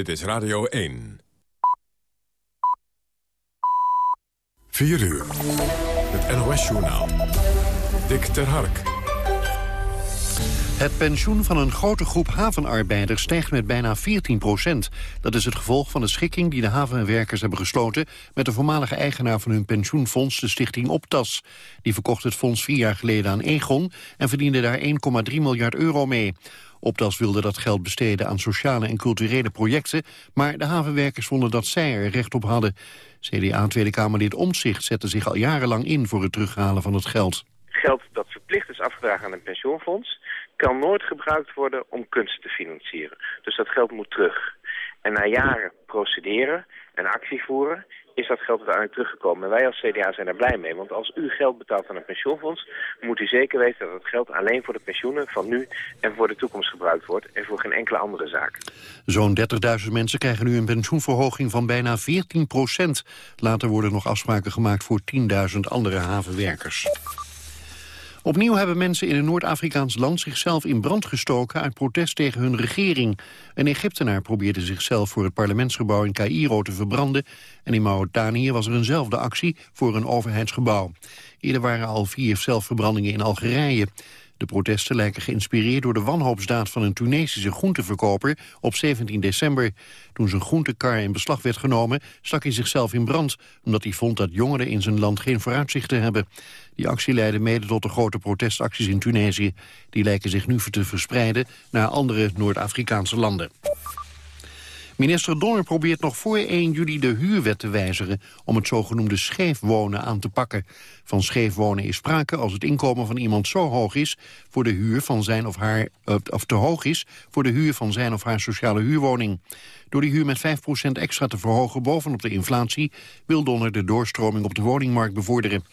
Dit is Radio 1. 4 uur. Het NOS-journaal. Dick ter Hark. Het pensioen van een grote groep havenarbeiders stijgt met bijna 14 procent. Dat is het gevolg van de schikking die de havenwerkers hebben gesloten... met de voormalige eigenaar van hun pensioenfonds, de stichting Optas. Die verkocht het fonds vier jaar geleden aan Egon... en verdiende daar 1,3 miljard euro mee. Optas wilde dat geld besteden aan sociale en culturele projecten... maar de havenwerkers vonden dat zij er recht op hadden. CDA-Tweede Kamerlid Omtzigt zette zich al jarenlang in... voor het terughalen van het geld. Geld dat verplicht is afgedragen aan een pensioenfonds kan nooit gebruikt worden om kunst te financieren. Dus dat geld moet terug. En na jaren procederen en actie voeren is dat geld uiteindelijk teruggekomen. En wij als CDA zijn daar blij mee. Want als u geld betaalt aan een pensioenfonds... moet u zeker weten dat het geld alleen voor de pensioenen van nu en voor de toekomst gebruikt wordt... en voor geen enkele andere zaak. Zo'n 30.000 mensen krijgen nu een pensioenverhoging van bijna 14 procent. Later worden nog afspraken gemaakt voor 10.000 andere havenwerkers. Opnieuw hebben mensen in een Noord-Afrikaans land zichzelf in brand gestoken uit protest tegen hun regering. Een Egyptenaar probeerde zichzelf voor het parlementsgebouw in Cairo te verbranden en in Mauritanië was er eenzelfde actie voor een overheidsgebouw. Eerder waren al vier zelfverbrandingen in Algerije. De protesten lijken geïnspireerd door de wanhoopsdaad van een Tunesische groenteverkoper op 17 december. Toen zijn groentekar in beslag werd genomen, stak hij zichzelf in brand, omdat hij vond dat jongeren in zijn land geen vooruitzichten hebben. Die actie leidde mede tot de grote protestacties in Tunesië. Die lijken zich nu te verspreiden naar andere Noord-Afrikaanse landen. Minister Donner probeert nog voor 1 juli de huurwet te wijzigen... om het zogenoemde scheefwonen aan te pakken. Van scheefwonen is sprake als het inkomen van iemand zo hoog is... voor de huur van zijn of haar, eh, of te hoog is voor de huur van zijn of haar sociale huurwoning. Door die huur met 5% extra te verhogen bovenop de inflatie... wil Donner de doorstroming op de woningmarkt bevorderen.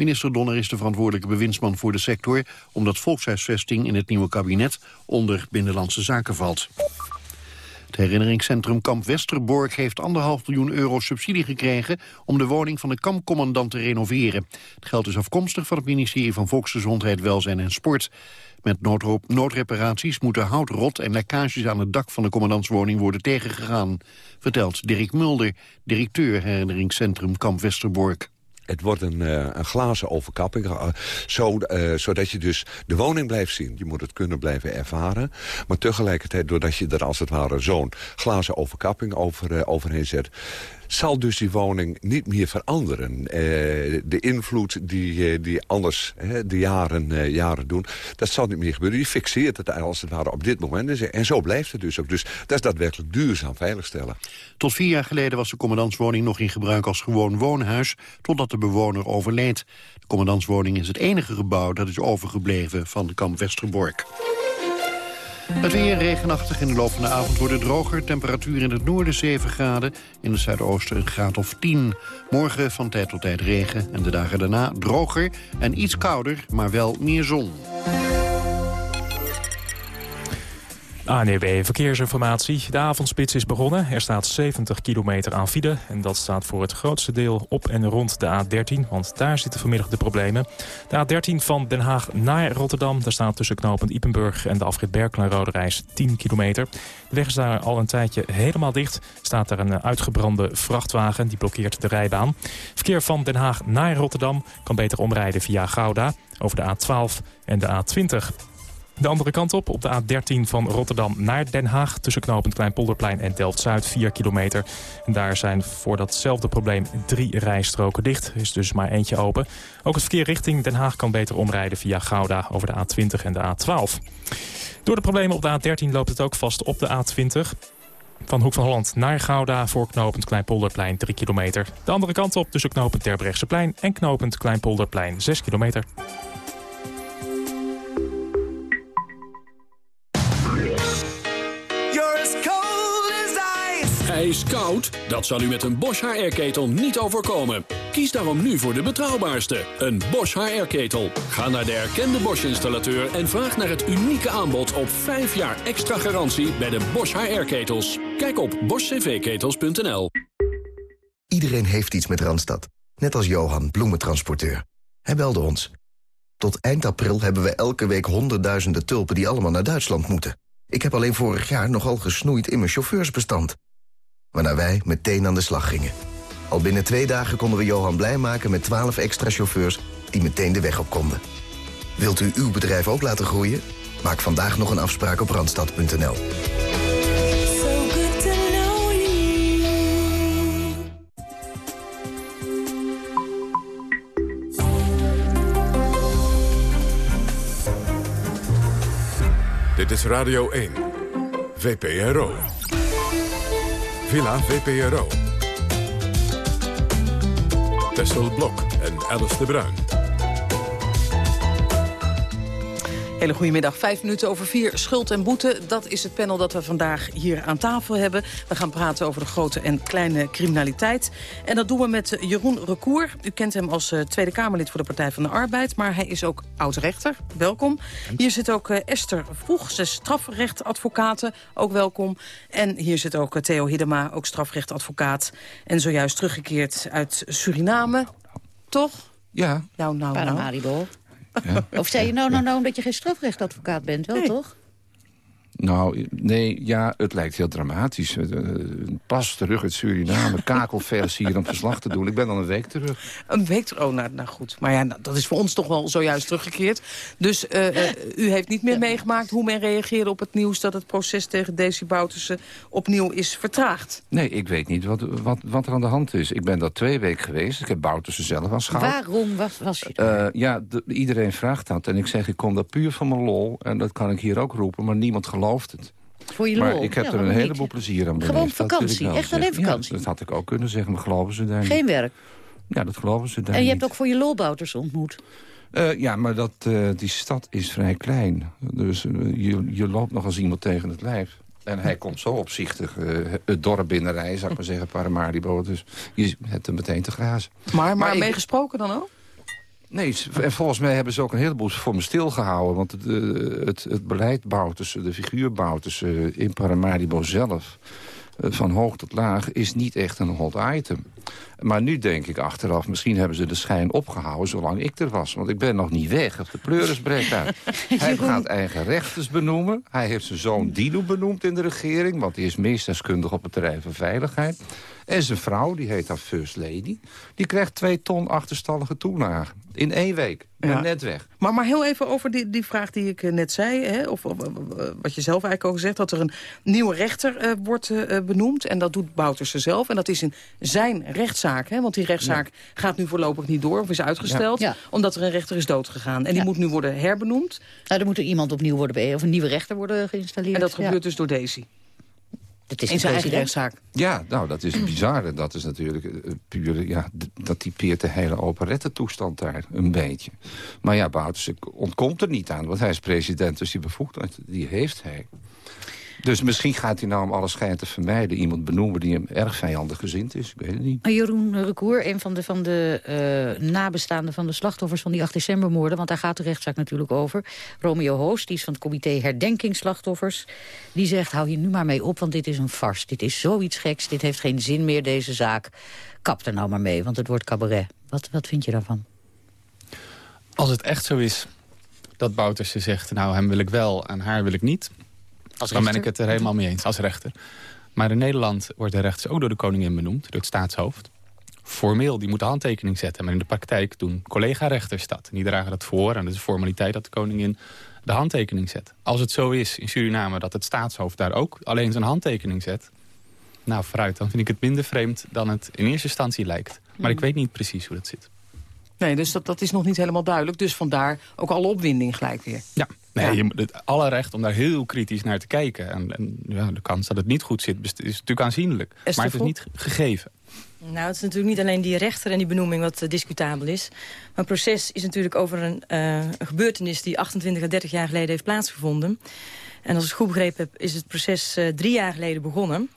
Minister Donner is de verantwoordelijke bewindsman voor de sector... omdat volkshuisvesting in het nieuwe kabinet onder Binnenlandse Zaken valt. Het herinneringscentrum Kamp Westerbork heeft anderhalf miljoen euro subsidie gekregen om de woning van de kampcommandant te renoveren. Het geld is afkomstig van het ministerie van Volksgezondheid, Welzijn en Sport. Met noodreparaties moeten hout, rot en lekkages aan het dak van de commandantswoning worden tegengegaan, vertelt Dirk Mulder, directeur herinneringscentrum Kamp Westerbork. Het wordt een, uh, een glazen overkapping, uh, zo, uh, zodat je dus de woning blijft zien. Je moet het kunnen blijven ervaren. Maar tegelijkertijd, doordat je er als het ware zo'n glazen overkapping over, overheen zet zal dus die woning niet meer veranderen. Uh, de invloed die, uh, die anders de jaren, uh, jaren doen, dat zal niet meer gebeuren. Je fixeert het als het ware op dit moment. En zo blijft het dus ook. Dus dat is daadwerkelijk duurzaam veiligstellen. Tot vier jaar geleden was de commandantswoning nog in gebruik als gewoon woonhuis, totdat de bewoner overleed. De commandantswoning is het enige gebouw dat is overgebleven van de kamp Westerbork. Het weer regenachtig in de loop van de avond wordt het droger. Temperatuur in het noorden 7 graden, in het zuidoosten een graad of 10. Morgen van tijd tot tijd regen en de dagen daarna droger en iets kouder, maar wel meer zon. ANEW Verkeersinformatie. De avondspits is begonnen. Er staat 70 kilometer aan file. En dat staat voor het grootste deel op en rond de A13. Want daar zitten vanmiddag de problemen. De A13 van Den Haag naar Rotterdam. Daar staat tussen knooppunt Ipenburg en de afrit Berkel Reis 10 kilometer. De weg is daar al een tijdje helemaal dicht. Staat daar een uitgebrande vrachtwagen. Die blokkeert de rijbaan. Verkeer van Den Haag naar Rotterdam kan beter omrijden via Gouda. Over de A12 en de A20. De andere kant op, op de A13 van Rotterdam naar Den Haag... tussen knooppunt Kleinpolderplein en Delft-Zuid, 4 kilometer. En daar zijn voor datzelfde probleem drie rijstroken dicht. Is dus maar eentje open. Ook het verkeer richting Den Haag kan beter omrijden via Gouda... over de A20 en de A12. Door de problemen op de A13 loopt het ook vast op de A20... Van Hoek van Holland naar Gouda voor knooppunt Kleinpolderplein 3 kilometer. De andere kant op tussen knooppunt Terbrechtseplein en knooppunt Kleinpolderplein 6 kilometer. Is koud? Dat zal u met een Bosch HR-ketel niet overkomen. Kies daarom nu voor de betrouwbaarste, een Bosch HR-ketel. Ga naar de erkende Bosch-installateur en vraag naar het unieke aanbod op 5 jaar extra garantie bij de Bosch HR-ketels. Kijk op boschcvketels.nl. Iedereen heeft iets met Randstad. Net als Johan, bloementransporteur. Hij belde ons. Tot eind april hebben we elke week honderdduizenden tulpen die allemaal naar Duitsland moeten. Ik heb alleen vorig jaar nogal gesnoeid in mijn chauffeursbestand. Waarna wij meteen aan de slag gingen. Al binnen twee dagen konden we Johan blij maken met 12 extra chauffeurs die meteen de weg op konden. Wilt u uw bedrijf ook laten groeien? Maak vandaag nog een afspraak op randstad.nl. Dit is Radio 1. VPRO. Villa VPRO. Tessel Blok en Alice de Bruin. Hele goedemiddag. Vijf minuten over vier. Schuld en boete. Dat is het panel dat we vandaag hier aan tafel hebben. We gaan praten over de grote en kleine criminaliteit. En dat doen we met Jeroen Recour. U kent hem als uh, Tweede Kamerlid voor de Partij van de Arbeid. Maar hij is ook oud-rechter. Welkom. Hier zit ook uh, Esther Vroeg. Ze is strafrechtadvocaat. Ook welkom. En hier zit ook uh, Theo Hiddema, ook strafrechtadvocaat. En zojuist teruggekeerd uit Suriname. Toch? Ja. Nou, nou, nou. Ja. Of zei je nou, nou, nou, omdat je geen strafrechtadvocaat bent, wel toch? Nou, nee, ja, het lijkt heel dramatisch. Eh, pas terug uit Suriname, kakelvers hier om verslag te doen. Ik ben al een week terug. Een week terug? Oh, nou, nou goed. Maar ja, dat is voor ons toch wel zojuist teruggekeerd. Dus uh, uh, u heeft niet meer meegemaakt hoe men reageerde op het nieuws... dat het proces tegen Desi Bouterse opnieuw is vertraagd? Nee, ik weet niet wat, wat, wat er aan de hand is. Ik ben daar twee weken geweest. Ik heb Bouterse zelf aanschouwd. Waarom was, was je daar? ja, de, iedereen vraagt dat. En ik zeg, ik kom daar puur van mijn lol. En dat kan ik hier ook roepen, maar niemand gelooft het. Voor je maar ik heb er een heleboel plezier aan beleefd. Gewoon vakantie, echt alleen vakantie? Ja, dat had ik ook kunnen zeggen, maar geloven ze daar Geen werk? Ja, dat geloven ze daar En je niet. hebt ook voor je lolbouters ontmoet? Uh, ja, maar dat, uh, die stad is vrij klein. Dus uh, je, je loopt nog als iemand tegen het lijf. En hij komt zo opzichtig het dorp binnenrijden, zou ik maar zeggen, Paramaribo. Dus je hebt hem meteen te grazen. Maar, maar, maar meegesproken dan ook? Nee, en volgens mij hebben ze ook een heleboel voor me stilgehouden. Want het, het, het beleid de figuurbouw tussen in Paramaribo zelf... van hoog tot laag, is niet echt een hot item. Maar nu denk ik achteraf, misschien hebben ze de schijn opgehouden... zolang ik er was, want ik ben nog niet weg. Of de pleuris breekt uit. Hij gaat eigen rechters benoemen. Hij heeft zijn zoon Dino benoemd in de regering... want die is meestdeskundig op het terrein van veiligheid. En zijn vrouw, die heet dan First Lady... die krijgt twee ton achterstallige toelage. In één week. Ja. net weg. Maar, maar heel even over die, die vraag die ik net zei... Hè, of, of, wat je zelf eigenlijk ook gezegd... dat er een nieuwe rechter uh, wordt uh, benoemd. En dat doet Bouterse zelf. En dat is in zijn rechtszaak. Hè, want die rechtszaak ja. gaat nu voorlopig niet door. Of is uitgesteld. Ja. Omdat er een rechter is doodgegaan. En die moet nu worden herbenoemd. Nou, er moet er iemand opnieuw worden... of een nieuwe rechter worden geïnstalleerd. En dat gebeurt dus door Daisy. Het is in zijn eigen rechtszaak. Ja, nou, dat is bizar. En dat is natuurlijk uh, puur, ja, dat typeert de hele operettentoestand daar een beetje. Maar ja, Bouters ontkomt er niet aan, want hij is president, dus die bevoegdheid, die heeft hij. Dus misschien gaat hij nou om alle schijn te vermijden... iemand benoemen die hem erg vijandig gezind is. Ik weet het niet. Jeroen Recour, een van de, van de uh, nabestaanden van de slachtoffers... van die 8 decembermoorden, want daar gaat de rechtszaak natuurlijk over. Romeo Hoos, die is van het comité Herdenkingsslachtoffers. Die zegt, hou hier nu maar mee op, want dit is een farce. Dit is zoiets geks, dit heeft geen zin meer, deze zaak. Kap er nou maar mee, want het wordt cabaret. Wat, wat vind je daarvan? Als het echt zo is dat Bouterse zegt... nou, hem wil ik wel en haar wil ik niet... Als dan ben ik het er helemaal mee eens, als rechter. Maar in Nederland wordt de rechter ook door de koningin benoemd, door het staatshoofd. Formeel, die moet de handtekening zetten. Maar in de praktijk doen collega-rechters dat. En die dragen dat voor en het is formaliteit dat de koningin de handtekening zet. Als het zo is in Suriname dat het staatshoofd daar ook alleen zijn handtekening zet... nou, vooruit, dan vind ik het minder vreemd dan het in eerste instantie lijkt. Maar ik weet niet precies hoe dat zit. Nee, dus dat, dat is nog niet helemaal duidelijk. Dus vandaar ook alle opwinding gelijk weer. Ja, nee, ja. je moet het alle recht om daar heel kritisch naar te kijken. En, en ja, de kans dat het niet goed zit is natuurlijk aanzienlijk. Maar het is niet gegeven. Nou, het is natuurlijk niet alleen die rechter en die benoeming wat uh, discutabel is. Maar het proces is natuurlijk over een, uh, een gebeurtenis die 28 à 30 jaar geleden heeft plaatsgevonden. En als ik goed begrepen heb, is het proces uh, drie jaar geleden begonnen.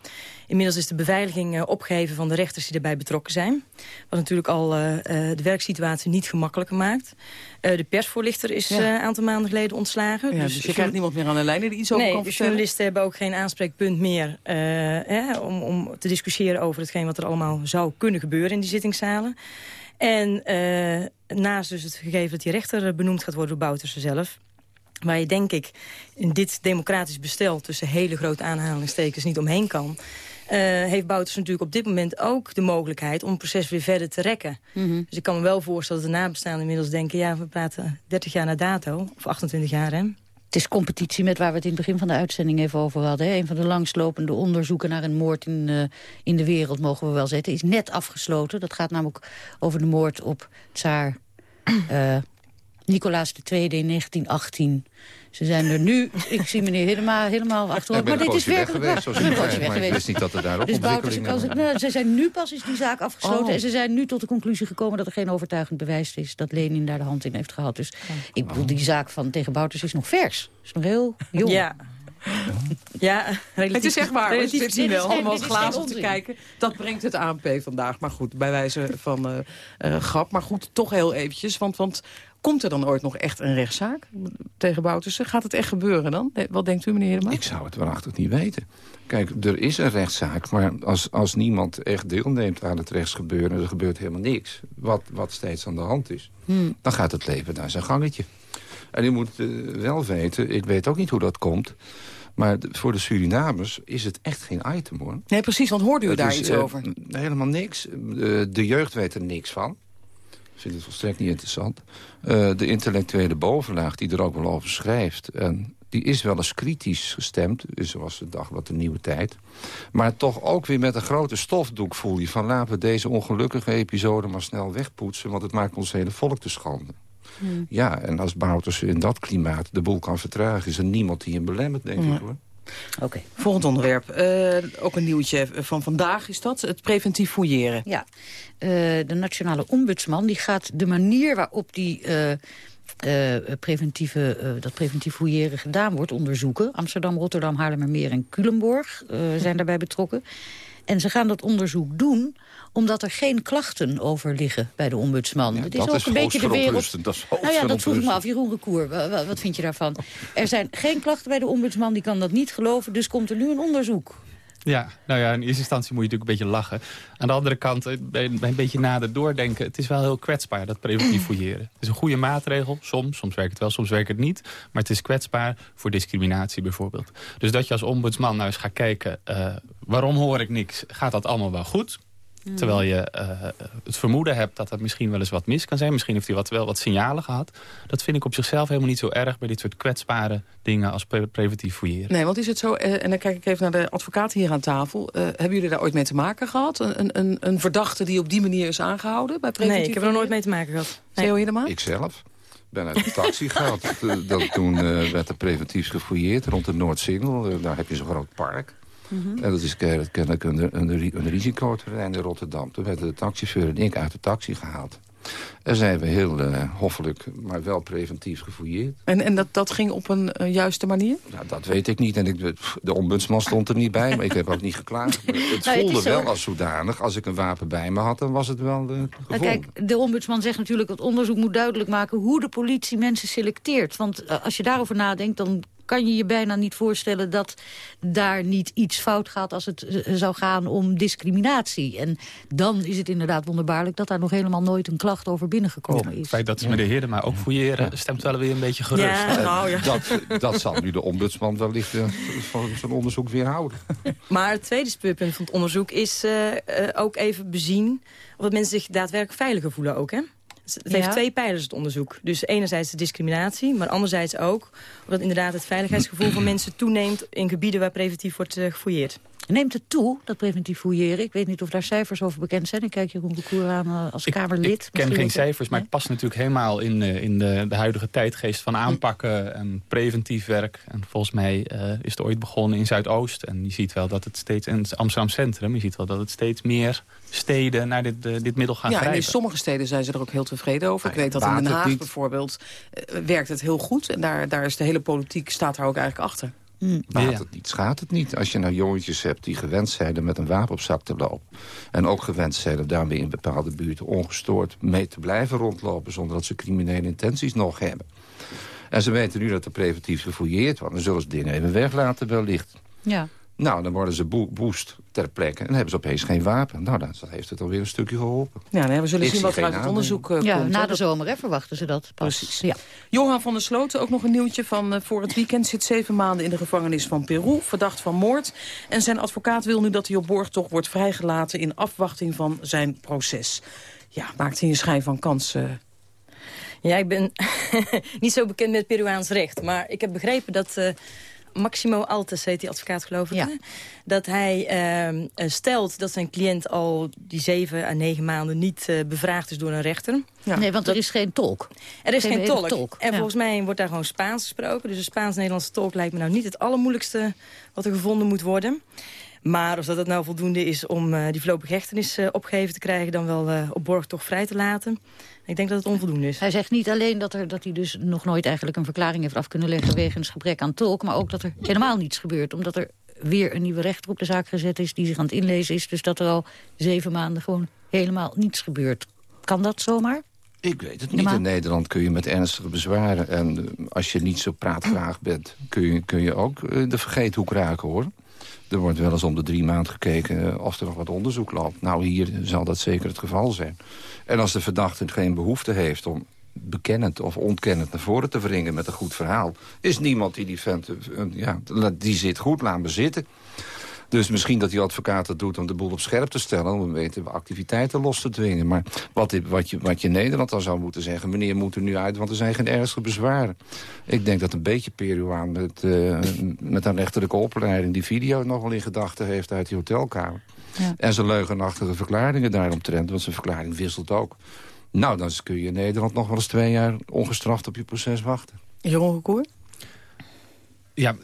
Inmiddels is de beveiliging uh, opgeheven van de rechters die erbij betrokken zijn. Wat natuurlijk al uh, uh, de werksituatie niet gemakkelijker maakt. de persvoorlichter is een ja. aantal maanden geleden ontslagen. Ja, dus, dus je krijgt niemand meer aan de lijn die iets over nee, kan de vertellen? journalisten hebben ook geen aanspreekpunt meer... Eh, om, om te discussiëren over hetgeen wat er allemaal zou kunnen gebeuren in die zittingszalen. En naast dus het gegeven dat die rechter benoemd gaat worden door Bouterse zelf... waar je denk ik in dit democratisch bestel tussen hele grote aanhalingstekens niet omheen kan eh, heeft Bouters natuurlijk op dit moment ook de mogelijkheid... om het proces weer verder te rekken. Mhm. Dus ik kan me wel voorstellen dat de nabestaanden inmiddels denken... ja, we praten 30 jaar na dato, of 28 jaar, hè? Het is competitie met waar we het in het begin van de uitzending even over hadden. Hè. Een van de langslopende onderzoeken naar een moord in, eh, in de wereld, mogen we wel zetten, is net afgesloten. Dat gaat namelijk over de moord op tsaar uh, Nicolaas II in 1918. Ze zijn er nu, ik zie meneer helemaal, helemaal achterop. maar dit is werkelijk geweest, zoals u zei, maar ik wist niet dat er daar ook dus ontwikkelingen nou, Ze zijn nu pas is die zaak afgesloten. Oh. En ze zijn nu tot de conclusie gekomen dat er geen overtuigend bewijs is... dat Lenin daar de hand in heeft gehad. Dus ik bedoel, die zaak van tegen Bouters is nog vers. Is nog heel jong. Ja. Ja, relatief, Het is echt waar. We zitten hier wel. allemaal glazen te kijken. Dat brengt het ANP vandaag. Maar goed, bij wijze van eh, eh, grap. Maar goed, toch heel eventjes. Want, want komt er dan ooit nog echt een rechtszaak tegen Boutersen? Gaat het echt gebeuren dan? Wat denkt u, meneer Hedema? Ik zou het waarachtig niet weten. Kijk, er is een rechtszaak, maar als, als niemand echt deelneemt aan het rechtsgebeuren... er gebeurt helemaal niks, wat, wat steeds aan de hand is... Hmm. dan gaat het leven naar zijn gangetje. En u moet eh, wel weten, ik weet ook niet hoe dat komt... maar voor de Surinamers is het echt geen item, hoor. Nee, precies, want hoorde u Het daar is, iets eh, over? Helemaal niks. Eh, de jeugd weet er niks van. Ik vind het volstrekt niet interessant. Eh, de intellectuele bovenlaag die er ook wel over schrijft... En die is wel eens kritisch gestemd, zoals de dag wat de nieuwe tijd. Maar toch ook weer met een grote stofdoek voel je... van laten we deze ongelukkige episode maar snel wegpoetsen... want het maakt ons hele volk te schande. Hmm. Ja, en als Bouters in dat klimaat de boel kan vertragen... is er niemand die hem belemmert, denk ik hoor. Oké. Volgend onderwerp. Eh, ook een nieuwtje van vandaag is dat. Het preventief fouilleren. Ja, Eh, de nationale ombudsman die gaat de manier waarop die... eh, preventieve, dat preventief fouilleren gedaan wordt onderzoeken. Amsterdam, Rotterdam, Haarlemmermeer en Culemborg zijn daarbij betrokken. En ze gaan dat onderzoek doen omdat er geen klachten over liggen bij de ombudsman. het is dat ook is een beetje de wereld. dat is nou ja, dat vroeg ik me af. Jeroen Recour, wa- wa- wat vind je daarvan? Er zijn geen klachten bij de ombudsman, die kan dat niet geloven. Dus komt er nu een onderzoek. Ja, nou ja, in eerste instantie moet je natuurlijk een beetje lachen. Aan de andere kant, eh, bij, een beetje nader doordenken... het is wel heel kwetsbaar, dat preventief fouilleren. Het is een goede maatregel, soms. Soms werkt het wel, soms werkt het niet. Maar het is kwetsbaar voor discriminatie bijvoorbeeld. Dus dat je als ombudsman nou eens gaat kijken... eh, waarom hoor ik niks? Gaat dat allemaal wel goed? Terwijl je eh, het vermoeden hebt dat er misschien wel eens wat mis kan zijn. Misschien heeft hij wat, wel wat signalen gehad. Dat vind ik op zichzelf helemaal niet zo erg... bij dit soort kwetsbare dingen als pre- preventief fouilleren. Nee, want is het zo, eh, en dan kijk ik even naar de advocaat hier aan tafel. eh, hebben jullie daar ooit mee te maken gehad? Een, een- een, verdachte die op die manier is aangehouden bij preventief Nee, ik heb er nooit mee te maken gehad. Nee. Theo Hiddema? Ikzelf ben uit de taxi gehaald. Dat, dat toen eh, werd er preventief gefouilleerd rond de Noordsingel. Daar heb je zo'n groot park. En dat is ke- kennelijk een, een, een risicoterrein in Rotterdam. Toen werden de taxichauffeur en ik uit de taxi gehaald. En zijn we heel eh, hoffelijk, maar wel preventief gefouilleerd. En, en dat, dat ging op een eh, juiste manier? Nou, dat weet ik niet. En ik, de ombudsman stond er niet bij, maar ik heb ook niet geklaagd. Het Nou, het voelde wel als zodanig. Als ik een wapen bij me had, dan was het wel eh Nou, gevonden. kijk, de ombudsman zegt natuurlijk... dat onderzoek moet duidelijk maken hoe de politie mensen selecteert. Want eh, als je daarover nadenkt, dan kan je je bijna niet voorstellen... dat daar niet iets fout gaat als het eh, zou gaan om discriminatie. En dan is het inderdaad wonderbaarlijk... dat daar nog helemaal nooit een klacht over binnengekomen Het is. feit dat ze meneer Heerdema ook fouilleren... stemt wel weer een beetje gerust. Ja, nou ja. Dat, dat zal nu de ombudsman wellicht uh, van zijn onderzoek weerhouden. Maar het tweede speurpunt van het onderzoek is uh, uh, ook even bezien... of dat mensen zich daadwerkelijk veiliger voelen ook, hè? Het heeft Ja. twee pijlers, het onderzoek. Dus enerzijds de discriminatie, maar anderzijds ook... dat inderdaad het veiligheidsgevoel van mensen toeneemt... in gebieden waar preventief wordt uh, gefouilleerd. Neemt het toe, dat preventief fouilleren? Ik weet niet of daar cijfers over bekend zijn. Ik kijk Jeroen de Koer aan uh, als Kamerlid. Ik ken geen cijfers, maar het past natuurlijk helemaal in, uh, in de, de huidige tijdgeest van aanpakken en preventief werk. En volgens mij uh, is het ooit begonnen in Zuidoost. En je ziet wel dat het steeds, in het Amsterdam Centrum, je ziet wel dat het steeds meer steden naar dit, uh, dit middel gaan ja, en grijpen. in sommere steden zijn ze er ook heel tevreden over. Ik Nee, weet dat in Den Haag bijvoorbeeld uh, werkt het heel goed. En daar, daar is de hele politiek staat daar ook eigenlijk achter. Baat Ja. het niet, schaadt het niet. Als je nou jongetjes hebt die gewend zijn om met een wapen op zak te lopen... en ook gewend zijn om daarmee in bepaalde buurten ongestoord mee te blijven rondlopen... zonder dat ze criminele intenties nog hebben. En ze weten nu dat er preventief gefouilleerd wordt. Dan zullen ze dingen even weglaten wellicht. Ja. Nou, dan worden ze boost ter plekke. En dan hebben ze opeens geen wapen. Nou, dan heeft het alweer een stukje geholpen. Ja, nou, we zullen zien wat er uit het onderzoek uh, ja, komt. Na de zomer hè, verwachten ze dat. Precies. Ja. Johan van der Sloten, ook nog een nieuwtje van uh, voor het weekend... zit zeven maanden in de gevangenis van Peru, verdacht van moord. En zijn advocaat wil nu dat hij op borgtocht wordt vrijgelaten... in afwachting van zijn proces. Ja, maakt hij een schijn van kans... Uh... Ja, ik ben niet zo bekend met Peruaans recht. Maar ik heb begrepen dat Maximo Altes heet die advocaat geloof ik. Dat hij uh, stelt dat zijn cliënt al die zeven à negen maanden niet uh, bevraagd is door een rechter. Ja. Nee, want er is geen tolk. Er is geen, tolk. tolk. En ja. volgens mij wordt daar gewoon Spaans gesproken. Dus een Spaans-Nederlandse tolk lijkt me nou niet het allermoeilijkste wat er gevonden moet worden. Maar of dat het nou voldoende is om uh, die voorlopige hechtenis uh, opgegeven te krijgen... dan wel uh, op borg toch vrij te laten. Ik denk dat het onvoldoende is. Hij zegt niet alleen dat, er, dat hij dus nog nooit eigenlijk een verklaring heeft af kunnen leggen... wegens gebrek aan tolk, maar ook dat er helemaal niets gebeurt. Omdat er weer een nieuwe rechter op de zaak gezet is... die zich aan het inlezen is. Dus dat er al zeven maanden gewoon helemaal niets gebeurt. Kan dat zomaar? Ik weet het niet. In Nederland kun je met ernstige bezwaren... en als je niet zo praatgraag bent... kun je, kun je ook de vergeethoek raken, hoor. Er wordt wel eens om de drie maanden gekeken of er nog wat onderzoek loopt. Nou, hier zal dat zeker het geval zijn. En als de verdachte geen behoefte heeft om bekennend of ontkennend naar voren te wringen met een goed verhaal... is niemand die die vent, ja, die zit goed, laat me zitten. Dus misschien dat die advocaat het doet om de boel op scherp te stellen... om weten activiteiten los te dwingen. Maar wat, wat, je, wat je in Nederland dan zou moeten zeggen... meneer moet er nu uit, want er zijn geen ernstige bezwaren. Ik denk dat een beetje Peruaan met, uh, met een rechterlijke opleiding... die video nog wel in gedachten heeft uit die hotelkamer. Ja. En zijn leugenachtige verklaringen daaromtrent, want zijn verklaring wisselt ook. Nou, dan kun je in Nederland nog wel eens twee jaar ongestraft op je proces wachten. Jeroen Koer? Ja,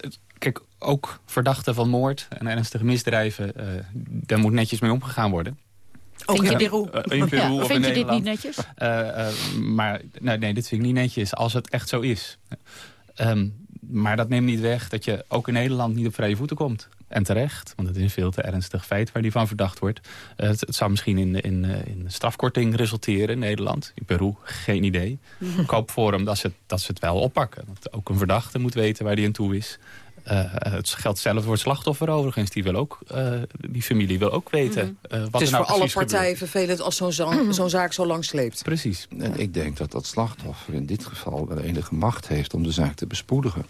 ook verdachten van moord en ernstige misdrijven... Uh, daar moet netjes mee omgegaan worden. Ook in Peru? Uh, in Peru ja, of vind in je dit niet netjes? Uh, maar nee, nee, dit vind ik niet netjes als het echt zo is. Um, maar dat neemt niet weg dat je ook in Nederland niet op vrije voeten komt. En terecht, want het is een veel te ernstig feit waar die van verdacht wordt. Uh, het, het, zou misschien in, in, in strafkorting resulteren in Nederland. In Peru, geen idee. Ik hoop voor hem dat ze, dat ze het wel oppakken. Dat ook een verdachte moet weten waar die aan toe is. Uh, het geldt zelf voor het slachtoffer overigens. Die, wil ook, uh, die familie wil ook weten mm -hmm. uh, wat Het is er nou voor alle partijen gebeurt. vervelend als zo'n zo zo zaak zo lang sleept. Precies. En ik denk dat dat slachtoffer in dit geval wel enige macht heeft om de zaak te bespoedigen.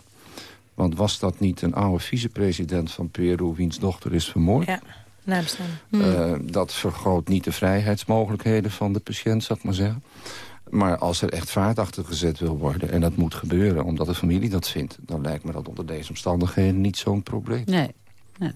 Want was dat niet een oude vicepresident van Peru... wiens dochter is vermoord? Ja, nabestaan. Uh, dat vergroot niet de vrijheidsmogelijkheden van de patiënt, zou ik maar zeggen. Maar als er echt vaart achter gezet wil worden... en dat moet gebeuren omdat de familie dat vindt... dan lijkt me dat onder deze omstandigheden niet zo'n probleem. Nee, nee.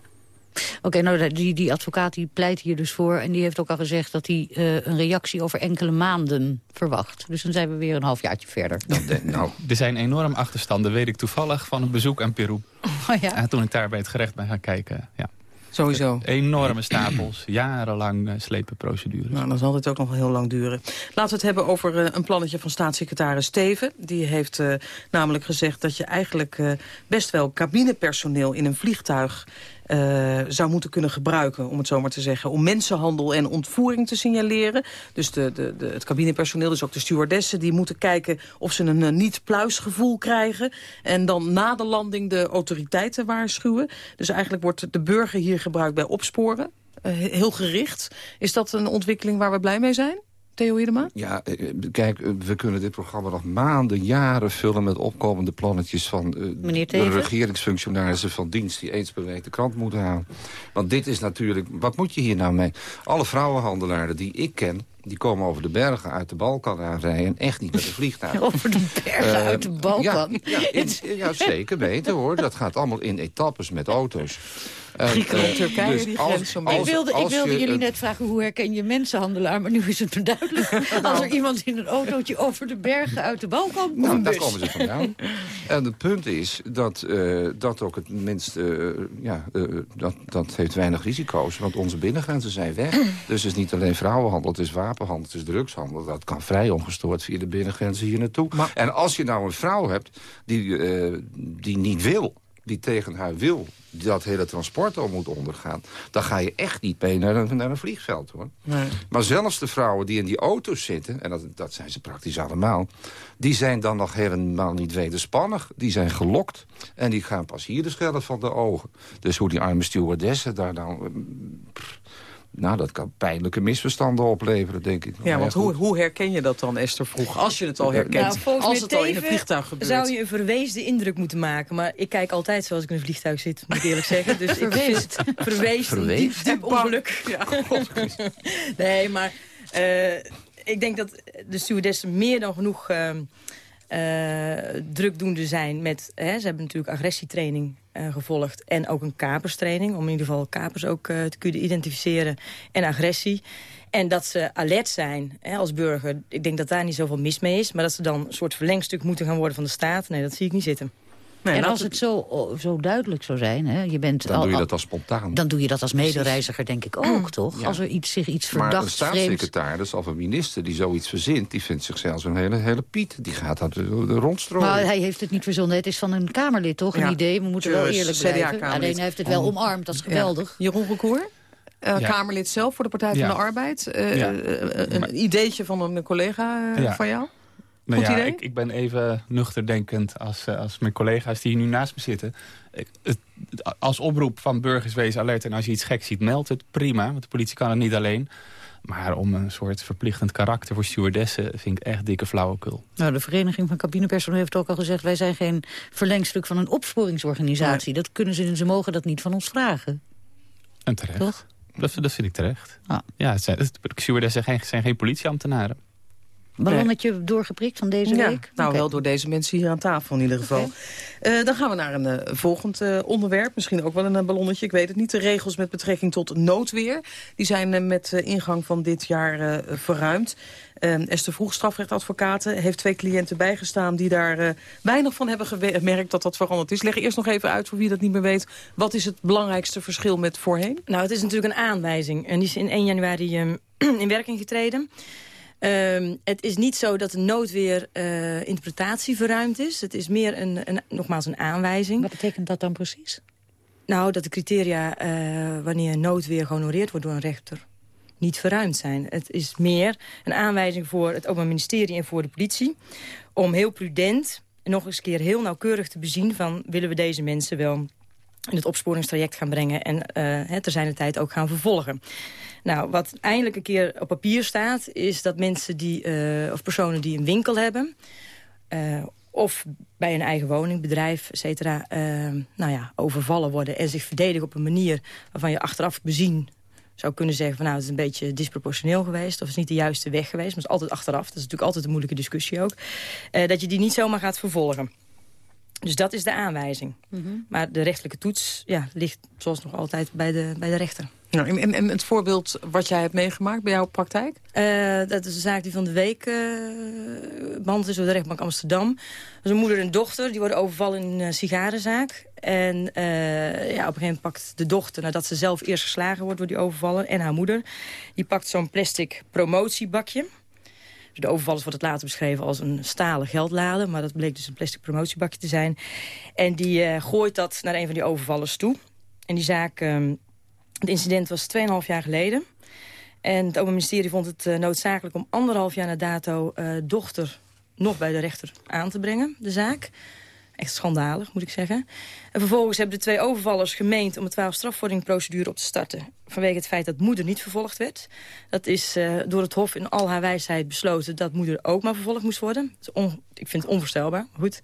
Oké, okay, nou, die, die advocaat die pleit hier dus voor... en die heeft ook al gezegd dat hij uh, een reactie over enkele maanden verwacht. Dus dan zijn we weer een halfjaartje verder. nou, er zijn enorm achterstanden, weet ik toevallig... van een bezoek aan Peru. Oh, ja? En toen ik daar bij het gerecht ben gaan kijken, ja. Sowieso. Enorme stapels, jarenlang uh, slepen procedures. Nou, dan zal dit ook nog wel heel lang duren. Laten we het hebben over uh, een plannetje van staatssecretaris Steven. Die heeft uh, namelijk gezegd dat je eigenlijk best wel cabinepersoneel in een vliegtuig... Uh, zou moeten kunnen gebruiken, om het zo maar te zeggen... om mensenhandel en ontvoering te signaleren. Dus de, de, de, het cabinepersoneel, dus ook de stewardessen... die moeten kijken of ze een, een niet-pluisgevoel krijgen... en dan na de landing de autoriteiten waarschuwen. Dus eigenlijk wordt de burger hier gebruikt bij opsporen. Uh, heel gericht. Is dat een ontwikkeling waar we blij mee zijn? Theo Hiedema? Ja, kijk, we kunnen dit programma nog maanden, jaren vullen... met opkomende plannetjes van uh, de regeringsfunctionarissen van dienst... die eens per week de krant moeten halen. Want dit is natuurlijk... Wat moet je hier nou mee? Alle vrouwenhandelaren die ik ken... Die komen over de bergen uit de Balkan aanrijden. En echt niet met een vliegtuig. Over de bergen uh, uit de Balkan? Ja, ja, in, ja, zeker weten hoor. Dat gaat allemaal in etappes met auto's. Griekenland, uh, Turkije, dus die grens als, als, Ik wilde, ik wilde jullie het... net vragen, hoe herken je mensenhandelaar? Maar nu is het me duidelijk. Als er iemand in een autootje over de bergen uit de Balkan komt. Nou, daar komen ze vandaan. en het punt is dat, uh, dat ook het minst... Uh, ja, dat, dat heeft weinig risico's. Want onze binnengrenzen zijn weg. dus het is niet alleen vrouwenhandel, het is wapenhandel, het is drugshandel. Dat kan vrij ongestoord via de binnengrenzen hier naartoe. Maar, en als je nou een vrouw hebt die, die niet wil die tegen haar wil dat hele transport al moet ondergaan... dan ga je echt niet mee naar een, naar een vliegveld, hoor. Nee. Maar zelfs de vrouwen die in die auto's zitten... en dat, dat zijn ze praktisch allemaal... die zijn dan nog helemaal niet wederspannig. Die zijn gelokt en die gaan pas hier de schellen van de ogen. Dus hoe die arme stewardessen daar dan... pff, nou, dat kan pijnlijke misverstanden opleveren, denk ik. Ja, Maar want hoe, hoe herken je dat dan, Esther Vroeg? Als je het al herkent, Nou, als het al in een vliegtuig gebeurt. zou je een verweesde indruk moeten maken. Maar ik kijk altijd zoals ik in een vliegtuig zit, moet ik eerlijk zeggen. Dus ik verweesd, een diep, Verweesd? diep ongeluk. Ja, nee, maar eh, ik denk dat de stewardessen meer dan genoeg uh, uh, drukdoende zijn met... Hè, ze hebben natuurlijk agressietraining uh, gevolgd en ook een kaperstraining... om in ieder geval kapers ook uh, te kunnen identificeren en agressie. En dat ze alert zijn hè, als burger. Ik denk dat daar niet zoveel mis mee is. Maar dat ze dan een soort verlengstuk moeten gaan worden van de staat... nee, dat zie ik niet zitten. Nee, en als het zo, zo duidelijk zou zijn, hè, je bent dan al, doe je dat als spontaan. Dan doe je dat als medereiziger denk ik ook, toch? Ja. Als er iets, zich iets maar verdachts een staatssecretaris of een minister die zoiets verzint... die vindt zichzelf een hele, hele piet. Die gaat dat de rondstrooien. Maar hij heeft het niet verzonnen. Het is van een Kamerlid, toch? Ja. Een idee, we moeten wel eerlijk blijven. Alleen hij heeft het wel omarmd, dat is geweldig. Ja. Jeroen Recour? Uh, Ja. Kamerlid zelf voor de Partij Ja. van de Arbeid. Uh, Ja. uh, een Maar- ideetje van een collega uh, Ja. van jou? Nou Goed ja, idee? ik, ik ben even nuchter denkend als, eh, als mijn collega's die hier nu naast me zitten. Ik, het, als oproep van burgers wees alert en als je iets gek ziet, meld het. Prima, want de politie kan het niet alleen. Maar om een soort verplichtend karakter voor stewardessen vind ik echt dikke flauwekul. Nou, de Vereniging van Cabinepersoneel heeft ook al gezegd... wij zijn geen verlengstuk van een opsporingsorganisatie. Dat kunnen ze, ze mogen dat niet van ons vragen. En terecht. Toch? Dat, dat vind ik terecht. Ah. Ja, het zijn, het, stewardessen zijn, zijn geen politieambtenaren. Ballonnetje doorgeprikt van deze ja, week? Nou, wel door deze mensen hier aan tafel in ieder geval. Eh, dan gaan we naar een eh, volgend eh, onderwerp. Misschien ook wel een ballonnetje, ik weet het niet. De regels met betrekking tot noodweer. Die zijn met eh, ingang van dit jaar eh, verruimd. Eh, Esther Vroeg, strafrechtadvocaten, heeft twee cliënten bijgestaan... die daar eh, weinig van hebben gemerkt dat dat veranderd is. Leg eerst nog even uit, voor wie dat niet meer weet... wat is het belangrijkste verschil met voorheen? Nou, het is natuurlijk een aanwijzing. En die is in 1 januari um, in werking getreden. Um, het is niet zo dat de noodweer uh, interpretatie verruimd is. Het is meer een, een, nogmaals een aanwijzing. Wat betekent dat dan precies? Nou, dat de criteria uh, wanneer noodweer gehonoreerd wordt door een rechter niet verruimd zijn. Het is meer een aanwijzing voor het Openbaar Ministerie en voor de politie... om heel prudent en nog eens een keer heel nauwkeurig te bezien... van willen we deze mensen wel in het opsporingstraject gaan brengen... en uh, ter zijn de tijd ook gaan vervolgen. Nou, wat eindelijk een keer op papier staat... is dat mensen die, uh, of personen die een winkel hebben... Uh, of bij een eigen woning, bedrijf, et cetera... nou ja, overvallen worden en zich verdedigen op een manier... waarvan je achteraf bezien zou kunnen zeggen van nou, het is een beetje disproportioneel geweest... of het is niet de juiste weg geweest, maar het is altijd achteraf. Dat is natuurlijk altijd een moeilijke discussie ook. Dat je die niet zomaar gaat vervolgen. Dus dat is de aanwijzing. Mm -hmm. Maar de rechtelijke toets ja, ligt zoals nog altijd bij de, bij de rechter. En, het voorbeeld wat jij hebt meegemaakt bij jouw praktijk? Uh, dat is een zaak die van de week behandeld is door de rechtbank Amsterdam. Is een moeder en dochter, die worden overvallen in een sigarenzaak. En uh, ja, op een gegeven moment pakt de dochter, nadat ze zelf eerst geslagen wordt door die overvallen... en haar moeder, die pakt zo'n plastic promotiebakje... De overvallers wordt het later beschreven als een stalen geldlade. Maar dat bleek dus een plastic promotiebakje te zijn. En die gooit dat naar een van die overvallers toe. En die zaak, um, het incident was 2,5 jaar geleden. En het Openbaar Ministerie vond het uh, noodzakelijk om anderhalf jaar na dato... Uh, dochter nog bij de rechter aan te brengen, de zaak. Echt schandalig, moet ik zeggen. En vervolgens hebben de twee overvallers gemeend... om een 12 strafvordingprocedure op te starten... vanwege het feit dat moeder niet vervolgd werd. Dat is uh, door het Hof in al haar wijsheid besloten... dat moeder ook maar vervolgd moest worden. ik vind het onvoorstelbaar, goed.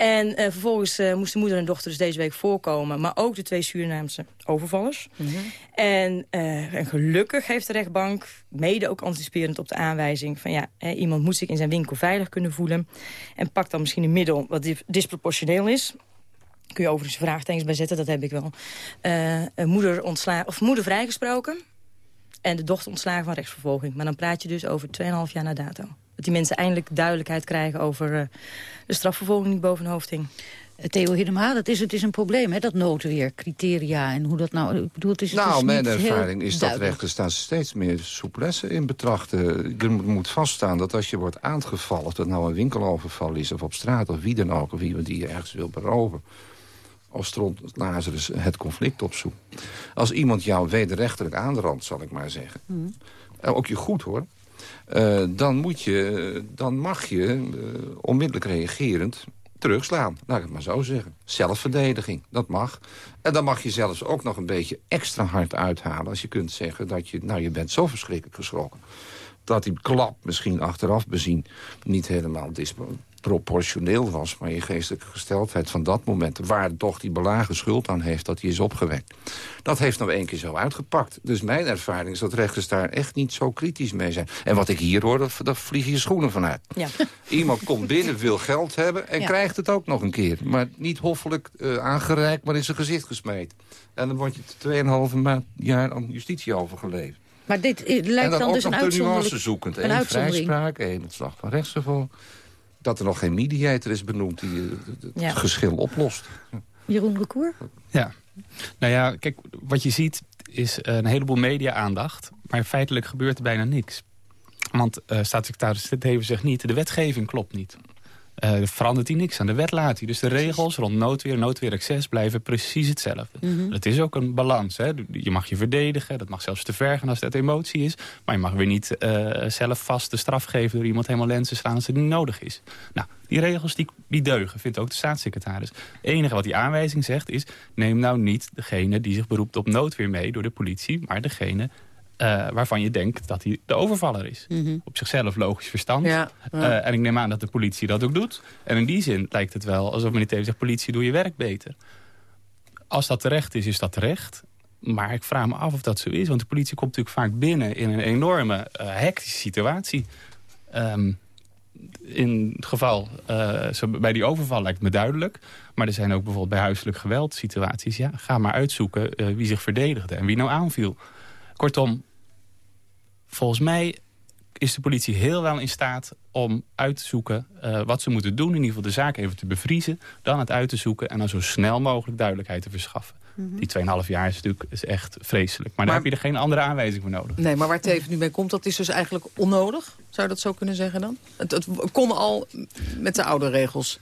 En uh, vervolgens uh, moesten moeder en dochter dus deze week voorkomen... maar ook de twee Surinaamse overvallers. Mm -hmm. en, uh, en, gelukkig heeft de rechtbank, mede ook anticiperend op de aanwijzing... van ja, hè, iemand moet zich in zijn winkel veilig kunnen voelen... en pakt dan misschien een middel wat disproportioneel is... Kun je overigens vraagtekens bij zetten, dat heb ik wel. moeder, ontsla of moeder vrijgesproken en de dochter ontslagen van rechtsvervolging. Maar dan praat je dus over 2,5 jaar na dato. Dat die mensen eindelijk duidelijkheid krijgen over uh, de strafvervolging die boven hun hoofd hing. Theo Hiddema, dat is, het is een probleem, hè, dat noodweer, criteria en hoe dat nou... Ik bedoel, het is, nou, het is mijn niet ervaring is dat rechters daar steeds meer souplesse in betrachten. Er moet vaststaan dat als je wordt aangevallen... of dat nou een winkeloverval is of op straat of wie dan ook... of iemand die je ergens wil beroven... als stront Lazarus het conflict opzoekt. Als iemand jou wederrechtelijk aanrandt, zal ik maar zeggen... Hmm. en ook je goed hoor... eh, dan, moet je, dan mag je eh, onmiddellijk reagerend terugslaan. Laat ik het maar zo zeggen. Zelfverdediging, dat mag. En dan mag je zelfs ook nog een beetje extra hard uithalen... als je kunt zeggen dat je, nou, je bent zo verschrikkelijk geschrokken... dat die klap misschien achteraf bezien niet helemaal disproportioneel was... maar je geestelijke gesteldheid van dat moment... waar toch die belager schuld aan heeft dat hij is opgewekt. Dat heeft nou één keer zo uitgepakt. Dus mijn ervaring is dat rechters daar echt niet zo kritisch mee zijn. En wat ik hier hoor, dat, daar vliegen je schoenen vanuit. Ja. Iemand komt binnen, wil geld hebben en Ja. krijgt het ook nog een keer. Maar niet hoffelijk eh, aangereikt, maar in zijn gezicht gesmeed. En dan word je 2,5 maand jaar aan justitie overgeleverd. Maar dit eh, en lijkt dan, dan, ook dus een nog de nuance uitzonderlijk... zoekend. een Eén uitzondering. vrijspraak, één ontslag van rechtsgevolg. Dat er nog geen mediator is benoemd die eh, het Ja. geschil oplost. Jeroen Recour? Ja. Nou ja, kijk, wat je ziet is een heleboel media-aandacht. Maar feitelijk gebeurt er bijna niks. Want eh staatssecretaris Steven zegt niet, de wetgeving klopt niet. Eh, er verandert hij niks aan. De wet laat hij. Dus de regels rond noodweer, noodweer blijven precies hetzelfde. Mhm. Dat is ook een balans. Hè. Je mag je verdedigen. Dat mag zelfs te ver gaan als dat emotie is. Maar je mag weer niet eh, zelf vast de straf geven... door iemand helemaal lenzen slaan als het niet nodig is. Nou, die regels die, die deugen, vindt ook de staatssecretaris. Het enige wat die aanwijzing zegt is... neem nou niet degene die zich beroept op noodweer mee door de politie... maar degene eh, waarvan je denkt dat hij de overvaller is. Mhm. Op zichzelf logisch verstand. Ja, ja. Eh, en ik neem aan dat de politie dat ook doet. En in die zin lijkt het wel alsof meneer Teven zegt... politie, doe je werk beter. Als dat terecht is, is dat terecht. Maar ik vraag me af of dat zo is. Want de politie komt natuurlijk vaak binnen in een enorme eh, hectische situatie. Ehm, in het geval, zo bij die overval lijkt me duidelijk. Maar er zijn ook bijvoorbeeld bij huiselijk geweld situaties. Ja, ga maar uitzoeken wie zich verdedigde en wie nou aanviel. Kortom, volgens mij is de politie heel wel in staat om uit te zoeken eh, wat ze moeten doen. In ieder geval de zaak even te bevriezen. Dan het uit te zoeken en dan zo snel mogelijk duidelijkheid te verschaffen. Die 2,5 jaar is natuurlijk is echt vreselijk. Maar, daar heb je er geen andere aanwijzing voor nodig. Nee, maar waar Teven nu mee komt, dat is dus eigenlijk onnodig. Zou je dat zo kunnen zeggen dan? Het, het kon al met de oude regels.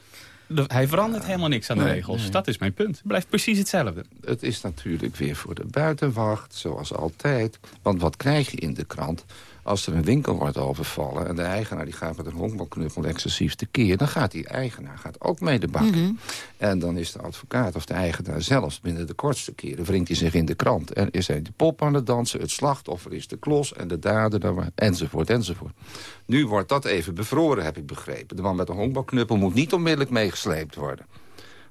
Hij verandert helemaal niks aan de Nee, regels. nee. Dat is mijn punt. Het blijft precies hetzelfde. Het is natuurlijk weer voor de buitenwacht, zoals altijd. Want wat krijg je in de krant? Als er een winkel wordt overvallen en de eigenaar die gaat met een honkbalknuppel excessief tekeer... dan gaat die eigenaar gaat ook mee de bak. Mhm. En dan is de advocaat of de eigenaar zelfs binnen de kortste keren... wringt hij zich in de krant. En is hij de pop aan het dansen, het slachtoffer is de klos... en de dader, enzovoort, enzovoort. Nu wordt dat even bevroren, heb ik begrepen. De man met de honkbalknuppel moet niet onmiddellijk meegesleept worden.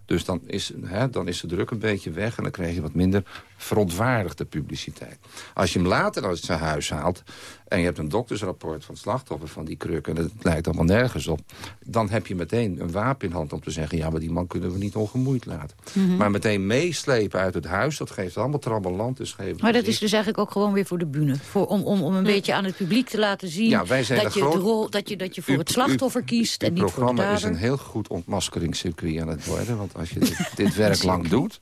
Dus dan is, hè, dan is de druk een beetje weg en dan krijg je wat minder verontwaardigde publiciteit. Als je hem later uit zijn huis haalt en je hebt een doktersrapport van het slachtoffer van die kruk... en het lijkt allemaal nergens op... dan heb je meteen een wapen in hand om te zeggen... ja, maar die man kunnen we niet ongemoeid laten. Mhm. Maar meteen meeslepen uit het huis, dat geeft allemaal trammeland. Dus geeft Maar dat is dus eigenlijk ook gewoon weer voor de bühne. Voor, om, om, om een beetje aan het publiek te laten zien... Ja, wij zijn dat, je groot- de rol, dat, je, dat je voor het slachtoffer kiest en niet voor de programma is een heel goed ontmaskeringscircuit aan het worden. Want als je dit, dit werk lang doet...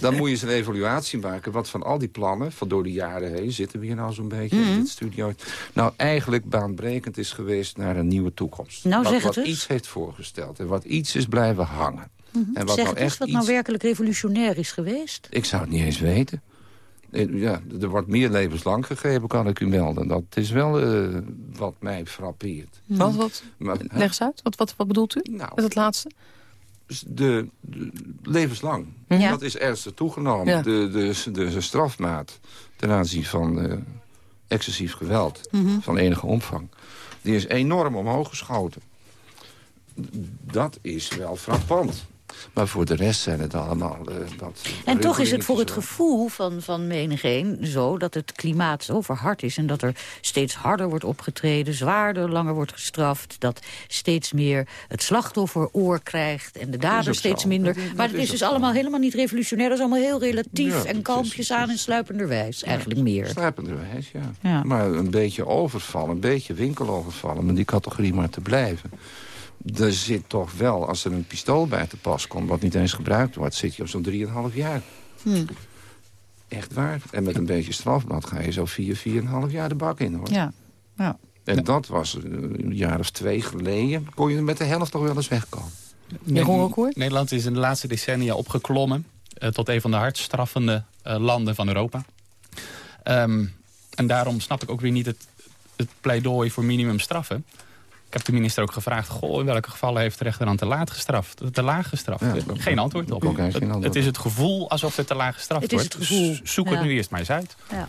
dan moet je eens een evaluatie maken... wat van al die plannen, van door de jaren heen... zitten we hier nou zo'n beetje Mhm. in dit studio... nou eigenlijk baanbrekend is geweest naar een nieuwe toekomst. Nou, wat zeg het wat iets heeft voorgesteld en wat iets is blijven hangen. En wat zeg nou echt wat iets... nou werkelijk revolutionair is geweest. Ik zou het niet eens weten. Eh, Ja, er wordt meer levenslang gegeven, kan ik u melden. Dat is wel eh, wat mij frappeert. Wat, wat? Maar? Leg eens uit. Wat, wat, wat bedoelt u Nou, met het laatste? De, de levenslang. Ja. Dat is ernstig toegenomen. Ja. De, de, de, de strafmaat ten aanzien van eh, excessief geweld... Mhm. van enige omvang... die is enorm omhoog geschoten. Dat is wel frappant. Maar voor de rest zijn het allemaal... dat En toch is het voor het gevoel van, van menigeen zo dat het klimaat zo verhard is... en dat er steeds harder wordt opgetreden, zwaarder, langer wordt gestraft... dat steeds meer het slachtoffer oor krijgt en de dader zo. steeds minder. Dat is- maar dat het is is dus zo. allemaal helemaal niet revolutionair. Dat is allemaal heel relatief Ja, en kalmpjes aan en sluipenderwijs. Eigenlijk meer. Sluipenderwijs, ja. Ja. Maar een beetje overval, een beetje winkelovervallen... om in die categorie maar te blijven. Er zit toch wel, als er een pistool bij te pas komt... wat niet eens gebruikt wordt, zit je op zo'n 3,5 jaar. Hm. Echt waar. En met een beetje strafblad ga je zo 4, 4,5 jaar de bak in, hoor. Ja. ja. En dat was eh, een jaar of twee geleden... kon je met de helft toch wel eens wegkomen. Nederland is in de laatste decennia opgeklommen... Uh, tot een van de hardst straffende uh, landen van Europa. Um, en daarom snap ik ook weer niet het, het pleidooi voor minimumstraffen. Ik heb de minister ook gevraagd... Goh, in welke gevallen heeft de rechter dan te laat gestraft? Te laag gestraft? Ja, geen antwoord op. Ook het, het, is het gevoel alsof er te laag gestraft wordt. Het is het gevoel. Zoek het nu eerst maar eens uit. Ja.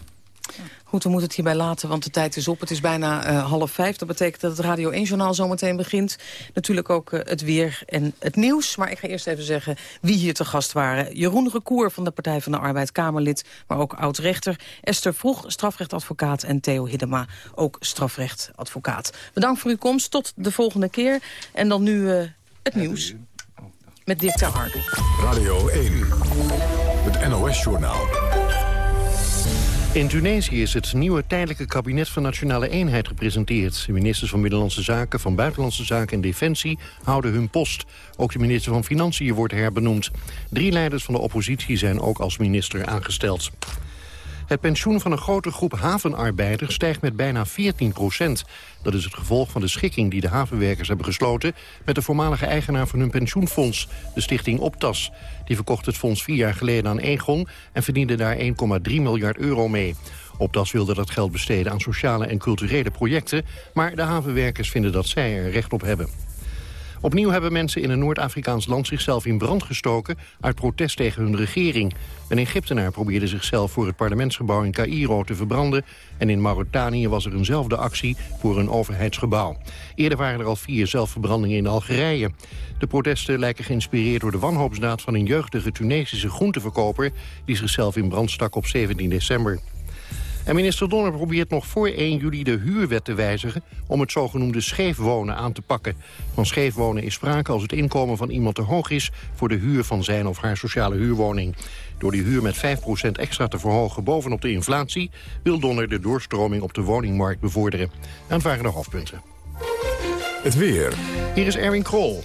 Goed, we moeten het hierbij laten, want de tijd is op. Het is bijna uh, half vijf. Dat betekent dat het Radio 1-journaal zometeen begint. Natuurlijk ook uh, het weer en het nieuws. Maar ik ga eerst even zeggen wie hier te gast waren. Jeroen Recour van de Partij van de Arbeid, Kamerlid... maar ook oud-rechter. Esther Vroeg, strafrechtadvocaat. En Theo Hiddema, ook strafrechtadvocaat. Bedankt voor uw komst. Tot de volgende keer. En dan nu uh, het nieuws. Met Dick ter. Radio 1, het NOS-journaal. In Tunesië is het nieuwe tijdelijke kabinet van Nationale Eenheid gepresenteerd. De ministers van Binnenlandse Zaken, van Buitenlandse Zaken en Defensie houden hun post. Ook de minister van Financiën wordt herbenoemd. Drie leiders van de oppositie zijn ook als minister aangesteld. Het pensioen van een grote groep havenarbeiders stijgt met bijna 14 procent. Dat is het gevolg van de schikking die de havenwerkers hebben gesloten... met de voormalige eigenaar van hun pensioenfonds, de stichting Optas. Die verkocht het fonds vier jaar geleden aan Egon... en verdiende daar 1,3 miljard euro mee. Optas wilde dat geld besteden aan sociale en culturele projecten... maar de havenwerkers vinden dat zij er recht op hebben. Opnieuw hebben mensen in een Noord-Afrikaans land zichzelf in brand gestoken... uit protest tegen hun regering. Een Egyptenaar probeerde zichzelf voor het parlementsgebouw in Cairo te verbranden... en in Mauritanië was er eenzelfde actie voor een overheidsgebouw. Eerder waren er al vier zelfverbrandingen in Algerije. De protesten lijken geïnspireerd door de wanhoopsdaad van een jeugdige Tunesische groenteverkoper... die zichzelf in brand stak op 17 december. En minister Donner probeert nog voor 1 juli de huurwet te wijzigen... om het zogenoemde scheefwonen aan te pakken. Van scheefwonen is sprake als het inkomen van iemand te hoog is... voor de huur van zijn of haar sociale huurwoning. Door die huur met 5% extra te verhogen bovenop de inflatie... wil Donner de doorstroming op de woningmarkt bevorderen. En waren de hoofdpunten. Het weer. Hier is Erwin Krol.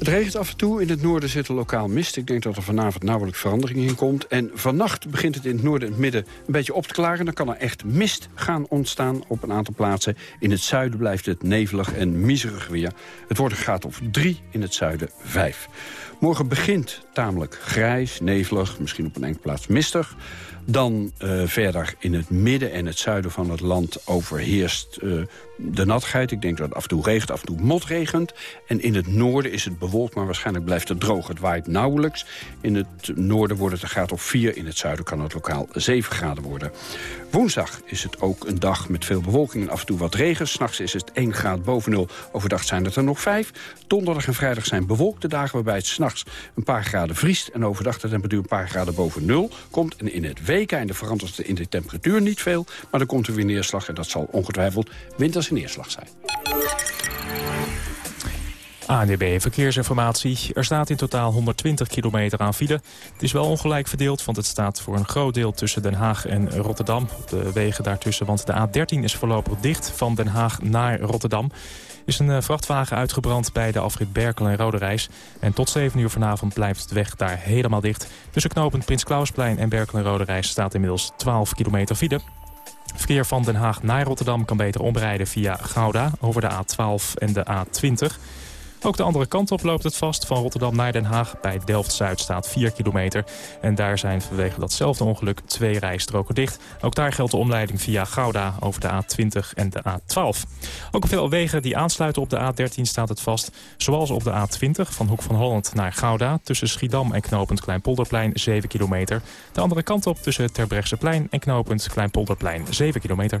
Het regent af en toe. In het noorden zit er lokaal mist. Ik denk dat er vanavond nauwelijks verandering in komt. En vannacht begint het in het noorden en het midden een beetje op te klaren. Dan kan er echt mist gaan ontstaan op een aantal plaatsen. In het zuiden blijft het nevelig en miserig weer. Het wordt een graad of drie, in het zuiden vijf. Morgen begint tamelijk grijs, nevelig, misschien op een enkele plaats mistig. Dan uh, verder in het midden en het zuiden van het land overheerst uh, de nattigheid. Ik denk dat het af en toe regent, af en toe motregent. En in het noorden is het bewolkt, maar waarschijnlijk blijft het droog. Het waait nauwelijks. In het noorden wordt het een graad of 4. In het zuiden kan het lokaal 7 graden worden. Woensdag is het ook een dag met veel bewolking en af en toe wat regen. S'nachts is het 1 graad boven nul. Overdag zijn het er nog 5. Donderdag en vrijdag zijn bewolkte dagen waarbij het s'nachts een paar graden vriest. En overdag de temperatuur een paar graden boven nul komt. En in het weekende verandert het in de temperatuur niet veel. Maar dan komt er weer neerslag en dat zal ongetwijfeld winters neerslag zijn. ANDB Verkeersinformatie. Er staat in totaal 120 kilometer aan file. Het is wel ongelijk verdeeld, want het staat voor een groot deel tussen Den Haag en Rotterdam. Op de wegen daartussen, want de A13 is voorlopig dicht van Den Haag naar Rotterdam. Is een eh, vrachtwagen uitgebrand bij de afrit Berkel en Rode Reis. En tot 7 uur vanavond blijft de weg daar helemaal dicht. Tussen knooppunt Prins Klausplein en Berkel en Rode Reis staat inmiddels 12 kilometer file. Verkeer van Den Haag naar Rotterdam kan beter omrijden via Gouda over de A12 en de A20. Ook de andere kant op loopt het vast. Van Rotterdam naar Den Haag bij Delft-Zuid staat 4 kilometer. En daar zijn vanwege datzelfde ongeluk twee rijstroken dicht. Ook daar geldt de omleiding via Gouda over de A20 en de A12. Ook op veel wegen die aansluiten op de A13 staat het vast. Zoals op de A20 van Hoek van Holland naar Gouda... tussen Schiedam en knooppunt Kleinpolderplein 7 kilometer. De andere kant op tussen Terbrechtseplein en knooppunt Kleinpolderplein 7 kilometer.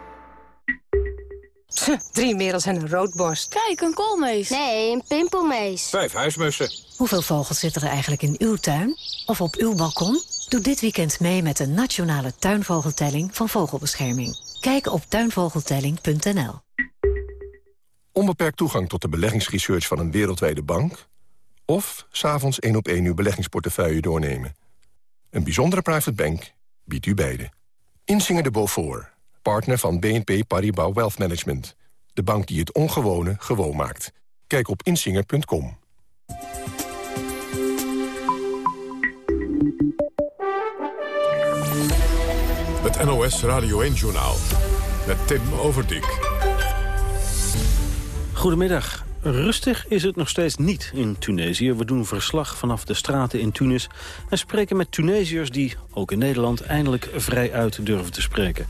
Drie merels en een roodborst. Kijk, een koolmees. Nee, een pimpelmees. Vijf huismussen. Hoeveel vogels zitten er eigenlijk in uw tuin? Of op uw balkon? Doe dit weekend mee met de nationale tuinvogeltelling van Vogelbescherming. Kijk op tuinvogeltelling.nl. Onbeperkt toegang tot de beleggingsresearch van een wereldwijde bank... of s'avonds één op één uw beleggingsportefeuille doornemen. Een bijzondere private bank biedt u beide. Insinger de Beaufort, partner van BNP Paribas Wealth Management. De bank die het ongewone gewoon maakt. Kijk op insinger.com. Het NOS Radio 1-journaal met Tim Overdijk. Goedemiddag. Rustig is het nog steeds niet in Tunesië. We doen verslag vanaf de straten in Tunis... en spreken met Tunesiërs die, ook in Nederland, eindelijk vrij uit durven te spreken.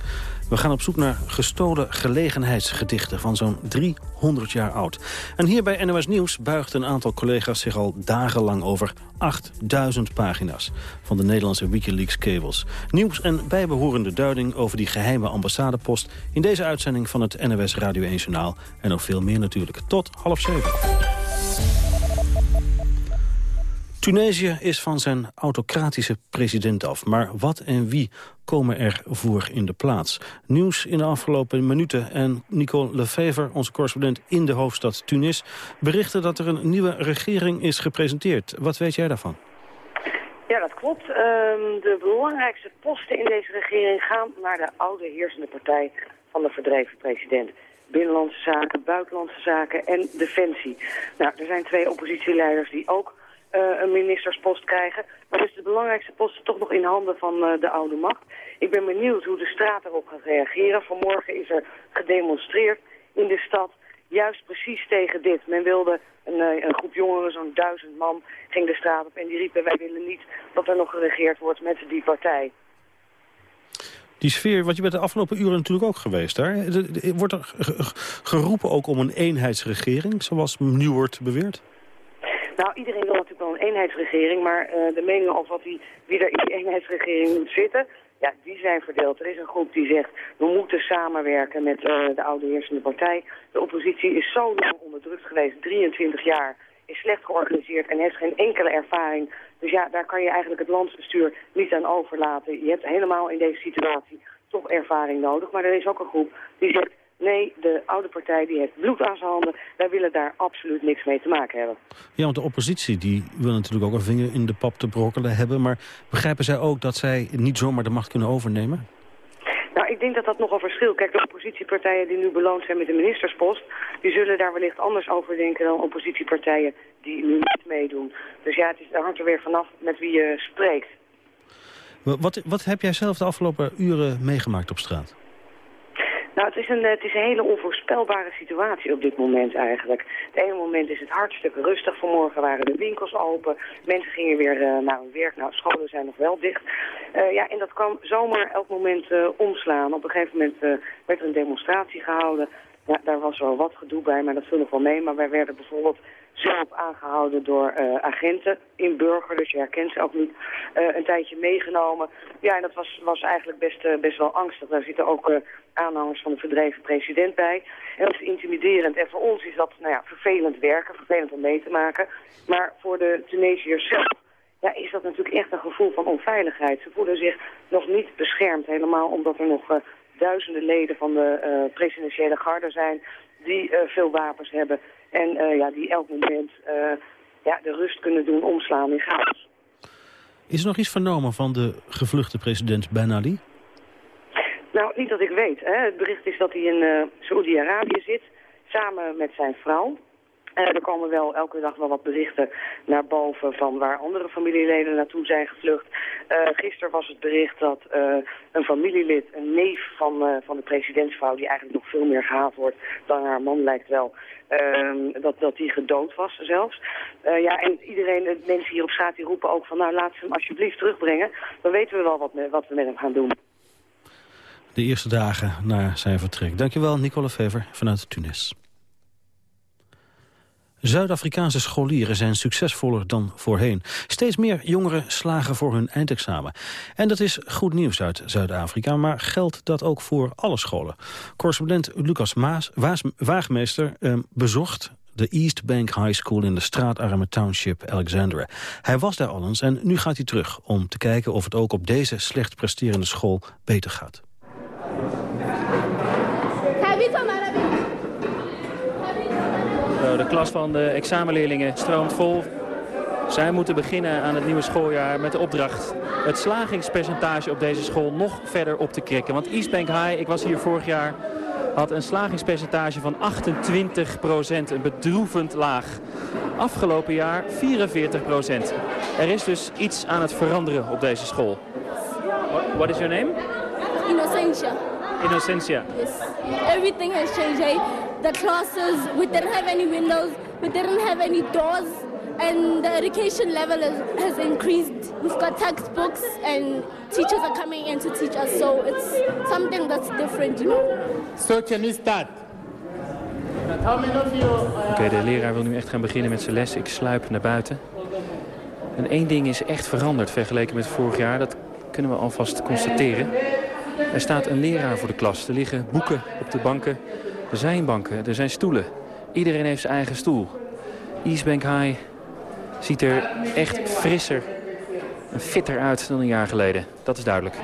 We gaan op zoek naar gestolen gelegenheidsgedichten van zo'n 300 jaar oud. En hier bij NOS Nieuws buigt een aantal collega's zich al dagenlang over 8000 pagina's van de Nederlandse Wikileaks-kabels. Nieuws en bijbehorende duiding over die geheime ambassadepost... in deze uitzending van het NOS Radio 1 Journaal. En nog veel meer natuurlijk. Tot half zeven. Tunesië is van zijn autocratische president af. Maar wat en wie komen er voor in de plaats? Nieuws in de afgelopen minuten. En Nicole Lefever, onze correspondent in de hoofdstad Tunis... berichtte dat er een nieuwe regering is gepresenteerd. Wat weet jij daarvan? Ja, dat klopt. Ehm, de belangrijkste posten in deze regering gaan naar de oude heersende partij van de verdreven president. Binnenlandse zaken, buitenlandse zaken en defensie. Nou, er zijn twee oppositieleiders die ook een ministerspost krijgen. Maar dus de belangrijkste posten toch nog in handen van uh, de oude macht. Ik ben benieuwd hoe de straat erop gaat reageren. Vanmorgen is er gedemonstreerd in de stad. Juist precies tegen dit. Men wilde, een, uh, een groep jongeren, zo'n duizend man, ging de straat op. En die riepen, wij willen niet dat er nog geregeerd wordt met die partij. Die sfeer, want je bent de afgelopen uren natuurlijk ook geweest daar. Wordt er geroepen ook om een eenheidsregering, zoals nu wordt beweerd? Nou, iedereen wil natuurlijk wel een eenheidsregering, maar uh, de meningen over wat die, wie er in die eenheidsregering moet zitten, ja, die zijn verdeeld. Er is een groep die zegt, we moeten samenwerken met uh, de oude heersende partij. De oppositie is zo lang onderdrukt geweest, 23 jaar, is slecht georganiseerd en heeft geen enkele ervaring. Dus ja, daar kan je eigenlijk het landsbestuur niet aan overlaten. Je hebt helemaal in deze situatie toch ervaring nodig. Maar er is ook een groep die zegt, Nee, de oude partij die heeft bloed aan zijn handen. Wij willen daar absoluut niks mee te maken hebben. Ja, want de oppositie die wil natuurlijk ook een vinger in de pap te brokkelen hebben. Maar begrijpen zij ook dat zij niet zomaar de macht kunnen overnemen? Nou, ik denk dat dat nogal verschilt. Kijk, de oppositiepartijen die nu beloond zijn met de ministerspost... die zullen daar wellicht anders over denken dan oppositiepartijen die nu niet meedoen. Dus ja, het is, daar hangt er weer vanaf met wie je spreekt. Wat, wat heb jij zelf de afgelopen uren meegemaakt op straat? Nou, het is, een, het is een hele onvoorspelbare situatie op dit moment eigenlijk. Het ene moment is het hartstikke rustig. Vanmorgen waren de winkels open. Mensen gingen weer uh, naar hun werk. Nou, scholen zijn nog wel dicht. Uh, ja, en dat kan zomaar elk moment uh, omslaan. Op een gegeven moment werd er een demonstratie gehouden. Ja, daar was wel wat gedoe bij, maar dat viel nog wel mee. Maar wij werden bijvoorbeeld zelf aangehouden door uh, agenten in Burger, dus je herkent ze ook niet, uh, een tijdje meegenomen. Ja, en dat was, was eigenlijk best, uh, best wel angstig. Daar zitten ook aanhangers van de verdreven president bij. En dat is intimiderend. En voor ons is dat nou ja, vervelend werken, vervelend om mee te maken. Maar voor de Tunesiërs zelf ja, is dat natuurlijk echt een gevoel van onveiligheid. Ze voelen zich nog niet beschermd, helemaal omdat er nog duizenden leden van de presidentiële garde zijn die veel wapens hebben en uh, ja, die elk moment uh, ja, de rust kunnen doen omslaan in chaos. Is er nog iets vernomen van de gevluchte president Ben Ali? Nou, niet dat ik weet. Hè. Het bericht is dat hij in uh, Saoedi-Arabië zit, samen met zijn vrouw. Uh, er komen wel elke dag wel wat berichten naar boven van waar andere familieleden naartoe zijn gevlucht. Uh, gisteren was het bericht dat uh, een familielid, een neef van, van de presidentsvrouw, die eigenlijk nog veel meer gehaald wordt dan haar man lijkt wel, dat, dat die gedood was zelfs. ja, en iedereen, de mensen hier op straat, die roepen ook van nou laat ze hem alsjeblieft terugbrengen. Dan weten we wel wat, wat we met hem gaan doen. De eerste dagen na zijn vertrek. Dankjewel, Nicole Fever vanuit Tunis. Zuid-Afrikaanse scholieren zijn succesvoller dan voorheen. Steeds meer jongeren slagen voor hun eindexamen. En dat is goed nieuws uit Zuid-Afrika, maar geldt dat ook voor alle scholen? Correspondent Lucas Maas, Waas, Waagmeester eh, bezocht de East Bank High School in de straatarme township Alexandria. Hij was daar al eens en nu gaat hij terug om te kijken of het ook op deze slecht presterende school beter gaat. Klas van de examenleerlingen stroomt vol. Zij moeten beginnen aan het nieuwe schooljaar met de opdracht het slagingspercentage op deze school nog verder op te krikken. Want Eastbank High, ik was hier vorig jaar, had een slagingspercentage van 28 procent. Een bedroevend laag. Afgelopen jaar 44 procent. Er is dus iets aan het veranderen op deze school. What is your name? Innocentia. Innocentia. Yes. Everything has changed. eh? The classes, we didn't have any windows, we didn't have any doors, and the education level is, has increased. We've got textbooks, and teachers are coming in to teach us, so it's something that's different, you know. So can we start? How many of you... Oké, de leraar wil nu echt gaan beginnen met zijn les. Ik sluip naar buiten. En één ding is echt veranderd vergeleken met vorig jaar. Dat kunnen we alvast constateren. Er staat een leraar voor de klas. Er liggen boeken op de banken. Er zijn banken, er zijn stoelen. Iedereen heeft zijn eigen stoel. Eastbank High ziet er echt frisser en fitter uit dan een jaar geleden. Dat is duidelijk.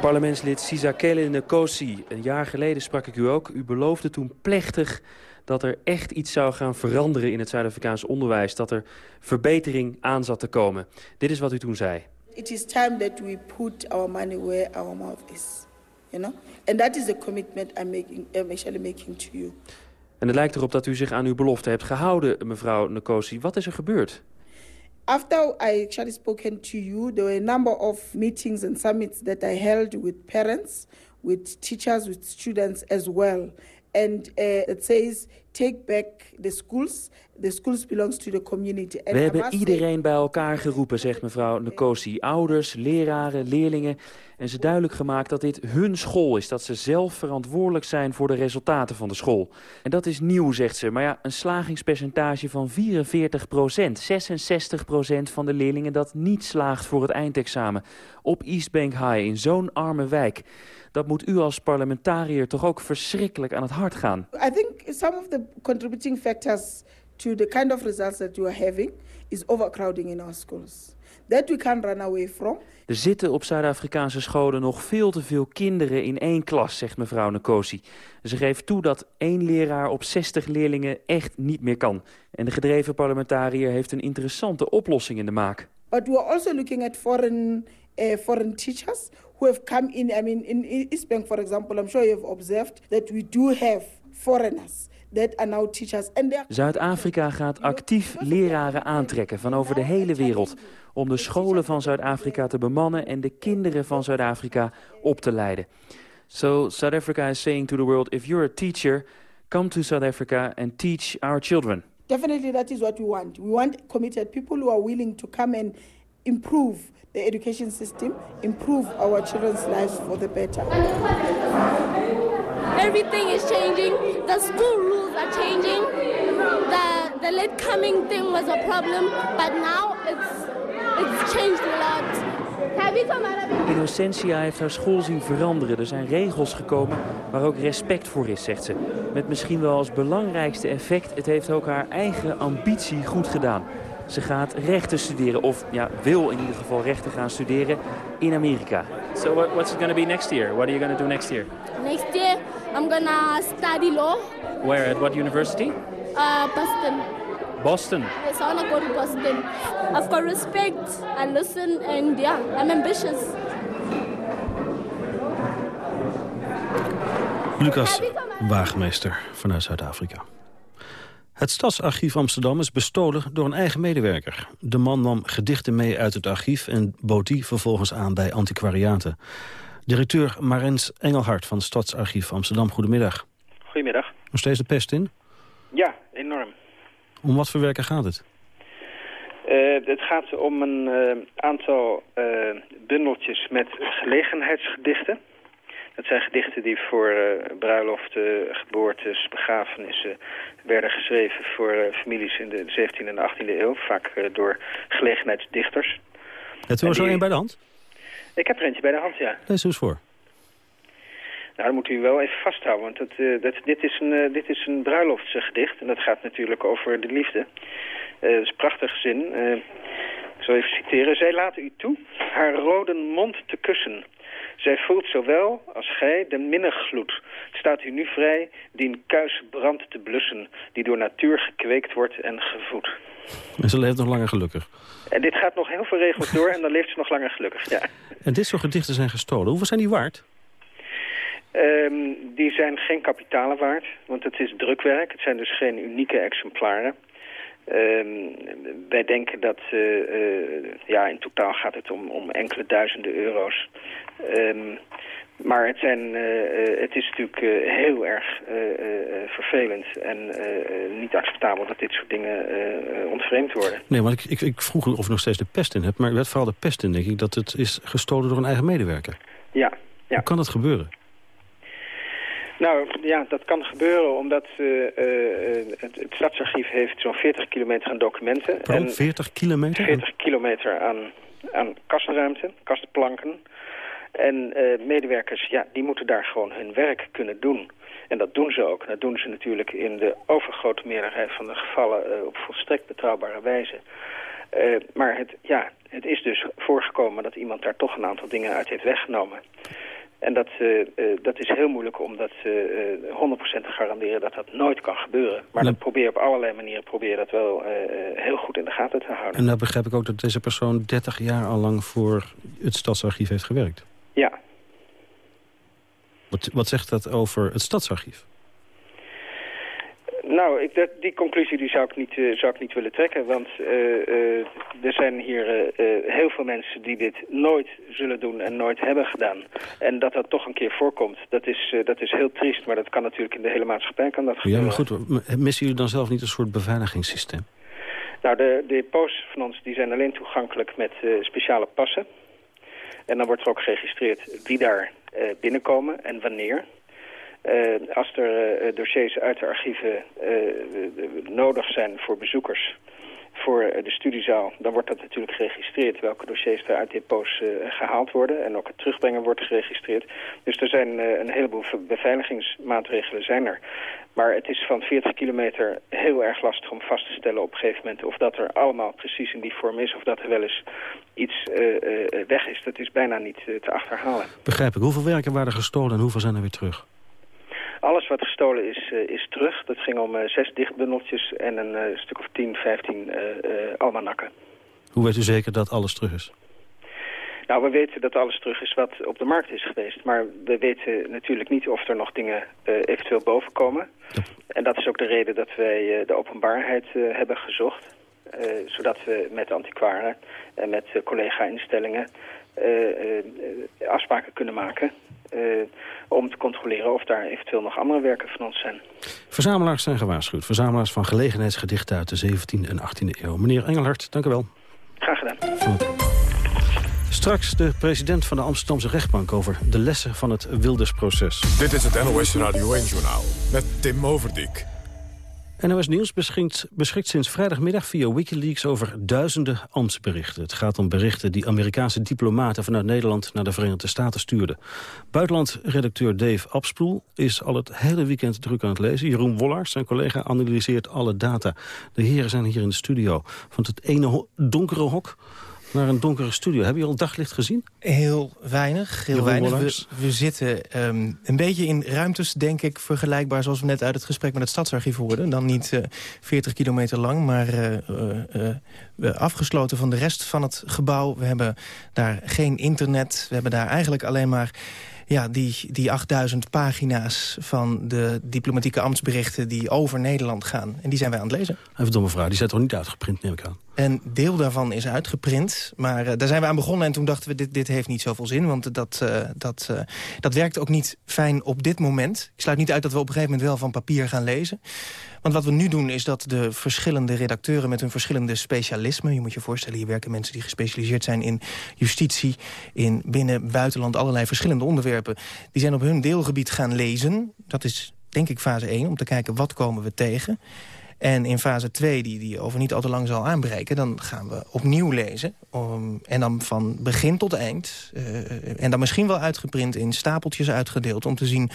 Parlementslid Sizakele Nkosi. Een jaar geleden sprak ik u ook. U beloofde toen plechtig dat er echt iets zou gaan veranderen in het Zuid-Afrikaans onderwijs. Dat er verbetering aan zat te komen. Dit is wat u toen zei. It is time that we put our money where our mouth is, you know? And that is the commitment I'm, making, I'm actually making to you. En het lijkt erop dat u zich aan uw belofte hebt gehouden, mevrouw Nkosi. Wat is er gebeurd? After I actually spoken to you, there were a number of meetings and summits that I held with parents, with teachers, with students as well. And uh, it says, take back the schools. The schools belongs to the community. And We hebben iedereen bij elkaar geroepen, zegt mevrouw Nkosi. Ouders, leraren, leerlingen. En ze duidelijk gemaakt dat dit hun school is. Dat ze zelf verantwoordelijk zijn voor de resultaten van de school. En dat is nieuw, zegt ze. Maar ja, een slagingspercentage van 44 procent. 66 procent van de leerlingen dat niet slaagt voor het eindexamen. Op Eastbank High, in zo'n arme wijk. Dat moet u als parlementariër toch ook verschrikkelijk aan het hart gaan. I think some of the contributing factors to the kind of results that you are having is overcrowding in our schools. That we can't run away from. Er zitten op Zuid-Afrikaanse scholen nog veel te veel kinderen in één klas, zegt mevrouw Nkosi. Ze geeft toe dat één leraar op 60 leerlingen echt niet meer kan. En de gedreven parlementariër heeft een interessante oplossing in de maak. But we are also looking at foreign uh, foreign teachers who have come in. I mean, in in East Bank, for example, I'm sure you have observed that we do have foreigners that are now teachers, and they are Zuid-Afrika gaat actief leraren aantrekken van over de hele wereld... om de scholen van Zuid-Afrika te bemannen en de kinderen van Zuid-Afrika op te leiden. So South Africa is saying to the world, if you're a teacher, come to South Africa and teach our children. Definitely, that is what we want. We want committed people who are willing to come and improve the education system, improve our children's lives for the better. Everything is changing. The school rules are changing. The the late coming thing was a problem, but now it's it's changed a lot. Innocentia heeft haar school zien veranderen. Er zijn regels gekomen waar ook respect voor is, zegt ze. Met misschien wel als belangrijkste effect... het heeft ook haar eigen ambitie goed gedaan. Ze gaat rechten studeren, of ja, wil in ieder geval rechten gaan studeren in Amerika. So what, what's it going to be next year? What are you going to do next year? Next year, I'm gonna study law, Where, at what university? uh, Boston. Boston. Yes, I wanna go to Boston. I've got respect. I listen, and yeah, I'm ambitious. Lucas Waagmeester vanuit Zuid-Afrika. Het Stadsarchief Amsterdam is bestolen door een eigen medewerker. De man nam gedichten mee uit het archief en bood die vervolgens aan bij antiquariaten. Directeur Marens Engelhard van het Stadsarchief Amsterdam, goedemiddag. Goedemiddag. Nog steeds de pest in? Ja, enorm. Om wat voor werken gaat het? Eh, het gaat om een eh, aantal eh, bundeltjes met gelegenheidsgedichten. Dat zijn gedichten die voor eh, bruiloften, geboortes, begrafenissen werden geschreven voor eh, families in de 17e en 18e eeuw. Vaak eh, door gelegenheidsdichters. Het u er zo één bij de hand? Ik heb er eentje bij de hand, ja. Lees eens voor. Nou, dan moet u wel even vasthouden, want dat, dat, dit, is een, dit is een bruiloftsgedicht. En dat gaat natuurlijk over de liefde. Dat is een prachtig zin. Ik zal even citeren. Zij laten u toe haar rode mond te kussen. Zij voelt zowel als gij de minnegloed. Het staat u nu vrij die een kuis brand te blussen... die door natuur gekweekt wordt en gevoed. En ze leeft nog langer gelukkig. En dit gaat nog heel veel regels door en dan leeft ze nog langer gelukkig, ja. En dit soort gedichten zijn gestolen. Hoeveel zijn die waard? Um, die zijn geen kapitalen waard, want het is drukwerk. Het zijn dus geen unieke exemplaren. Um, wij denken dat, uh, uh, ja, in totaal gaat het om, om enkele duizenden euro's. Um, maar het, zijn, uh, het is natuurlijk heel erg vervelend en niet acceptabel dat dit soort dingen ontvreemd worden. Nee, want ik, ik, ik vroeg of je nog steeds de pest in hebt, maar u werd vooral de pest in, denk ik, dat het is gestolen door een eigen medewerker. Ja. ja. Hoe kan dat gebeuren? Nou, ja, dat kan gebeuren omdat uh, uh, het, het, Stadsarchief heeft zo'n 40 kilometer aan documenten. Pardon, 40 kilometer? 40 kilometer aan, aan kastruimte, kastplanken. En uh, medewerkers, ja, die moeten daar gewoon hun werk kunnen doen. En dat doen ze ook. Dat doen ze natuurlijk in de overgrote meerderheid van de gevallen op volstrekt betrouwbare wijze. maar het, ja, het is dus voorgekomen dat iemand daar toch een aantal dingen uit heeft weggenomen. En dat, uh, uh, dat is heel moeilijk om dat uh, 100% te garanderen dat dat nooit kan gebeuren. Maar dat probeer op allerlei manieren probeer dat wel heel goed in de gaten te houden. En nou begrijp ik ook dat deze persoon 30 jaar al lang voor het Stadsarchief heeft gewerkt. Ja. Wat, wat zegt dat over het Stadsarchief? Nou, ik, dat, die conclusie die zou, ik niet, uh, zou ik niet willen trekken. Want uh, uh, er zijn hier heel veel mensen die dit nooit zullen doen en nooit hebben gedaan. En dat dat toch een keer voorkomt, dat is, dat is heel triest. Maar dat kan natuurlijk in de hele maatschappij kan dat gebeuren. Ja, maar goed, missen jullie dan zelf niet een soort beveiligingssysteem? Nou, de, de depots van ons die zijn alleen toegankelijk met speciale passen. En dan wordt er ook geregistreerd wie daar binnenkomen en wanneer. Uh, als er uh, dossiers uit de archieven uh, nodig zijn voor bezoekers voor de studiezaal, dan wordt dat natuurlijk geregistreerd welke dossiers er uit depots gehaald worden. En ook het terugbrengen wordt geregistreerd. Dus er zijn een heleboel beveiligingsmaatregelen zijn er. Maar het is van 40 kilometer heel erg lastig om vast te stellen op een gegeven moment of dat er allemaal precies in die vorm is of dat er wel eens iets weg is. Dat is bijna niet te achterhalen. Begrijp ik. Hoeveel werken waren gestolen en hoeveel zijn er weer terug? Alles wat gestolen is, uh, is terug. Dat ging om uh, zes dichtbundeltjes en een uh, stuk of 10, 15 almanakken. Hoe weet u zeker dat alles terug is? Nou, we weten dat alles terug is wat op de markt is geweest. Maar we weten natuurlijk niet of er nog dingen eventueel boven komen. Ja. En dat is ook de reden dat wij de openbaarheid hebben gezocht. zodat we met antiquaren en met collega-instellingen afspraken kunnen maken uh, om te controleren of daar eventueel nog andere werken van ons zijn. Verzamelaars zijn gewaarschuwd. Verzamelaars van gelegenheidsgedichten uit de 17e en 18e eeuw. Meneer Engelhard, dank u wel. Graag gedaan. Straks de president van de Amsterdamse rechtbank over de lessen van het Wildersproces. Dit is het NOS Radio 1-journaal met Tim Overdijk. NOS Nieuws beschikt, beschikt sinds vrijdagmiddag via Wikileaks over duizenden ambtsberichten. Het gaat om berichten die Amerikaanse diplomaten vanuit Nederland naar de Verenigde Staten stuurden. Buitenlandredacteur Dave Abspoel is al het hele weekend druk aan het lezen. Jeroen Wollars, zijn collega, analyseert alle data. De heren zijn hier in de studio. Van het ene donkere hok naar een donkere studio. Heb je al daglicht gezien? Heel weinig. Heel weinig. We, we, zitten um, een beetje in ruimtes, denk ik, vergelijkbaar... zoals we net uit het gesprek met het Stadsarchief hoorden. Dan niet uh, 40 kilometer lang, maar uh, uh, afgesloten van de rest van het gebouw. We hebben daar geen internet. We hebben daar eigenlijk alleen maar ja, die, die 8000 pagina's van de diplomatieke ambtsberichten... die over Nederland gaan. En die zijn wij aan het lezen. Even domme vraag, die zijn toch niet uitgeprint, neem ik aan? Een deel daarvan is uitgeprint, maar uh, daar zijn we aan begonnen... en toen dachten we, dit, dit heeft niet zoveel zin, want dat, uh, dat, uh, dat werkt ook niet fijn op dit moment. Ik sluit niet uit dat we op een gegeven moment wel van papier gaan lezen. Want wat we nu doen is dat de verschillende redacteuren... met hun verschillende specialismen... je moet je voorstellen, hier werken mensen die gespecialiseerd zijn... in justitie, in binnen, buitenland, allerlei verschillende onderwerpen... die zijn op hun deelgebied gaan lezen. Dat is denk ik fase 1, om te kijken wat komen we tegen... En in fase 2, die, die over niet al te lang zal aanbreken... dan gaan we opnieuw lezen. En dan van begin tot eind. Uh, en dan misschien wel uitgeprint in stapeltjes uitgedeeld... om te zien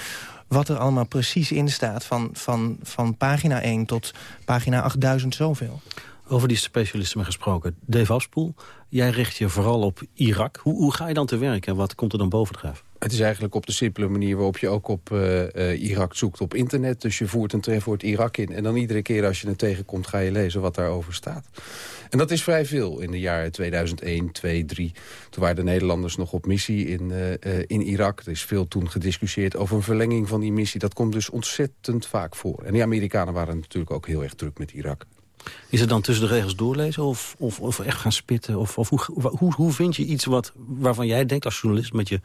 wat er allemaal precies in staat van, van, van pagina 1 tot pagina 8000 zoveel. Over die specialismen gesproken. Dave Afspoel, jij richt je vooral op Irak. Hoe, hoe ga je dan te werk en wat komt er dan bovendrijven? Het is eigenlijk op de simpele manier waarop je ook op uh, uh, Irak zoekt op internet. Dus je voert een trefwoord Irak in. En dan iedere keer als je het tegenkomt ga je lezen wat daarover staat. En dat is vrij veel in de jaren 2001, 2, 3. Toen waren de Nederlanders nog op missie in, uh, in Irak. Er is veel toen gediscussieerd over een verlenging van die missie. Dat komt dus ontzettend vaak voor. En die Amerikanen waren natuurlijk ook heel erg druk met Irak. Is het dan tussen de regels doorlezen of, of, of echt gaan spitten? Of, of hoe, hoe, hoe vind je iets wat, waarvan jij denkt als journalist met je,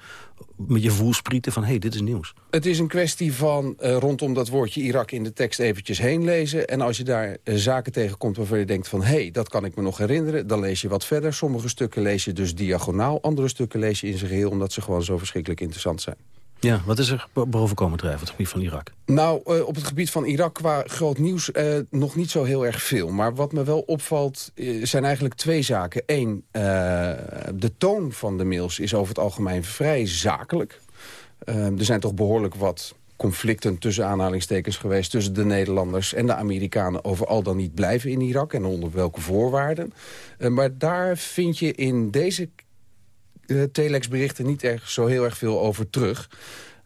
met je voelsprieten van hé, hey, dit is nieuws? Het is een kwestie van uh, rondom dat woordje Irak in de tekst eventjes heen lezen. En als je daar uh, zaken tegenkomt waarvan je denkt van hé, hey, dat kan ik me nog herinneren. Dan lees je wat verder. Sommige stukken lees je dus diagonaal. Andere stukken lees je in zijn geheel omdat ze gewoon zo verschrikkelijk interessant zijn. Ja, wat is er boven komen drijven op het gebied van Irak? Nou, uh, op het gebied van Irak qua groot nieuws uh, nog niet zo heel erg veel. Maar wat me wel opvalt uh, zijn eigenlijk twee zaken. Eén, de toon van de mails is over het algemeen vrij zakelijk. er zijn toch behoorlijk wat conflicten tussen aanhalingstekens geweest... tussen de Nederlanders en de Amerikanen over al dan niet blijven in Irak... en onder welke voorwaarden. maar daar vind je in deze telexberichten niet erg, zo heel erg veel over terug.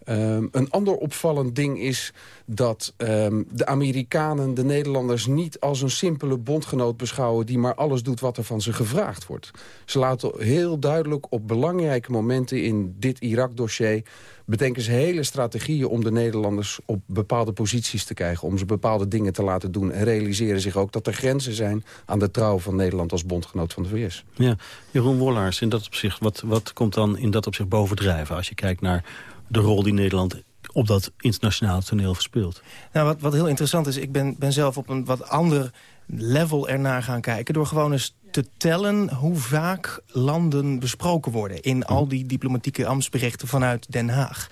Um, een ander opvallend ding is dat um, de Amerikanen de Nederlanders niet als een simpele bondgenoot beschouwen... die maar alles doet wat er van ze gevraagd wordt. Ze laten heel duidelijk op belangrijke momenten in dit Irak-dossier... bedenken ze hele strategieën om de Nederlanders op bepaalde posities te krijgen... om ze bepaalde dingen te laten doen. En realiseren zich ook dat er grenzen zijn aan de trouw van Nederland... als bondgenoot van de VS. Ja, Jeroen Wollaars, in dat opzicht, wat, wat komt dan in dat opzicht bovendrijven... als je kijkt naar de rol die Nederland op dat internationale toneel verspeelt. Nou, wat, wat heel interessant is, ik ben, ben zelf op een wat ander level ernaar gaan kijken... door gewoon eens te tellen hoe vaak landen besproken worden... in al die diplomatieke ambtsberichten vanuit Den Haag.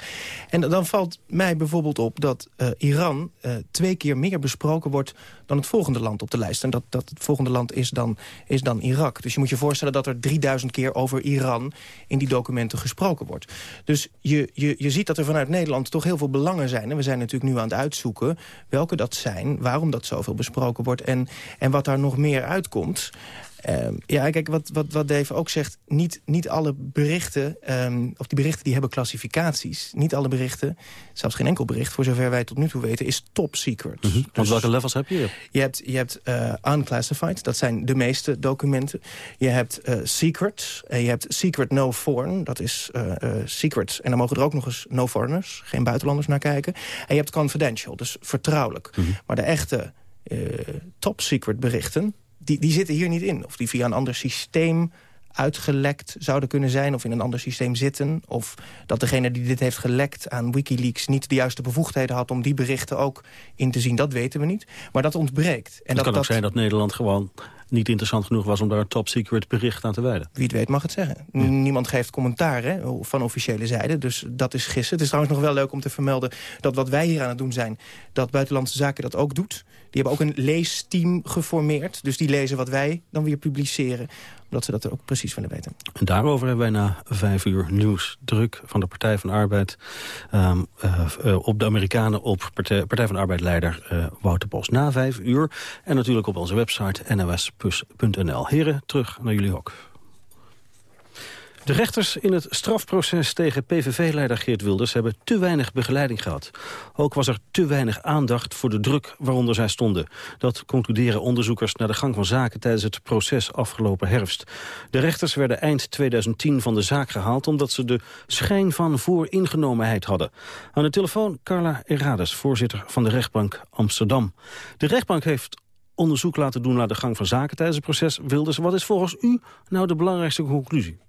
En dan valt mij bijvoorbeeld op dat uh, Iran uh, twee keer meer besproken wordt... dan het volgende land op de lijst. En dat, dat het volgende land is dan, is dan Irak. Dus je moet je voorstellen dat er 3000 keer over Iran... in die documenten gesproken wordt. Dus je, je, je ziet dat er vanuit Nederland toch heel veel belangen zijn. En we zijn natuurlijk nu aan het uitzoeken welke dat zijn... waarom dat zoveel besproken wordt en, en wat daar nog meer uitkomt. Um, ja, kijk, wat, wat, wat Dave ook zegt... niet, niet alle berichten, um, of die berichten die hebben klassificaties. Niet alle berichten, zelfs geen enkel bericht... voor zover wij tot nu toe weten, is top secret. Mm -hmm. dus, welke levels heb je? Je hebt, je hebt uh, unclassified, dat zijn de meeste documenten. Je hebt uh, secret, en je hebt secret no foreign. Dat is uh, secret, en dan mogen er ook nog eens no foreigners... geen buitenlanders naar kijken. En je hebt confidential, dus vertrouwelijk. Mm -hmm. Maar de echte top secret berichten die, die zitten hier niet in. Of die via een ander systeem uitgelekt zouden kunnen zijn... of in een ander systeem zitten. Of dat degene die dit heeft gelekt aan Wikileaks... niet de juiste bevoegdheden had om die berichten ook in te zien. Dat weten we niet. Maar dat ontbreekt. En het dat, kan ook zijn dat Nederland gewoon niet interessant genoeg was... om daar een top-secret bericht aan te wijden. Wie het weet mag het zeggen. Niemand geeft commentaar hè, van officiële zijde, dus dat is gissen. Het is trouwens nog wel leuk om te vermelden dat wat wij hier aan het doen zijn... dat Buitenlandse Zaken dat ook doet. Die hebben ook een leesteam geformeerd. Dus die lezen wat wij dan weer publiceren omdat ze dat er ook precies willen weten. En daarover hebben wij na vijf uur nieuws druk van de Partij van Arbeid... Um, uh, uh, op de Amerikanen op Partij, van de Arbeid-leider uh, Wouter Bos. Na vijf uur en natuurlijk op onze website nos.nl. Heren, terug naar jullie ook. De rechters in het strafproces tegen PVV-leider Geert Wilders hebben te weinig begeleiding gehad. Ook was er te weinig aandacht voor de druk waaronder zij stonden. Dat concluderen onderzoekers naar de gang van zaken tijdens het proces afgelopen herfst. De rechters werden eind 2010 van de zaak gehaald omdat ze de schijn van vooringenomenheid hadden. Aan de telefoon Carla Erades, voorzitter van de rechtbank Amsterdam. De rechtbank heeft onderzoek laten doen naar de gang van zaken tijdens het proces Wilders. Wat is volgens u nou de belangrijkste conclusie?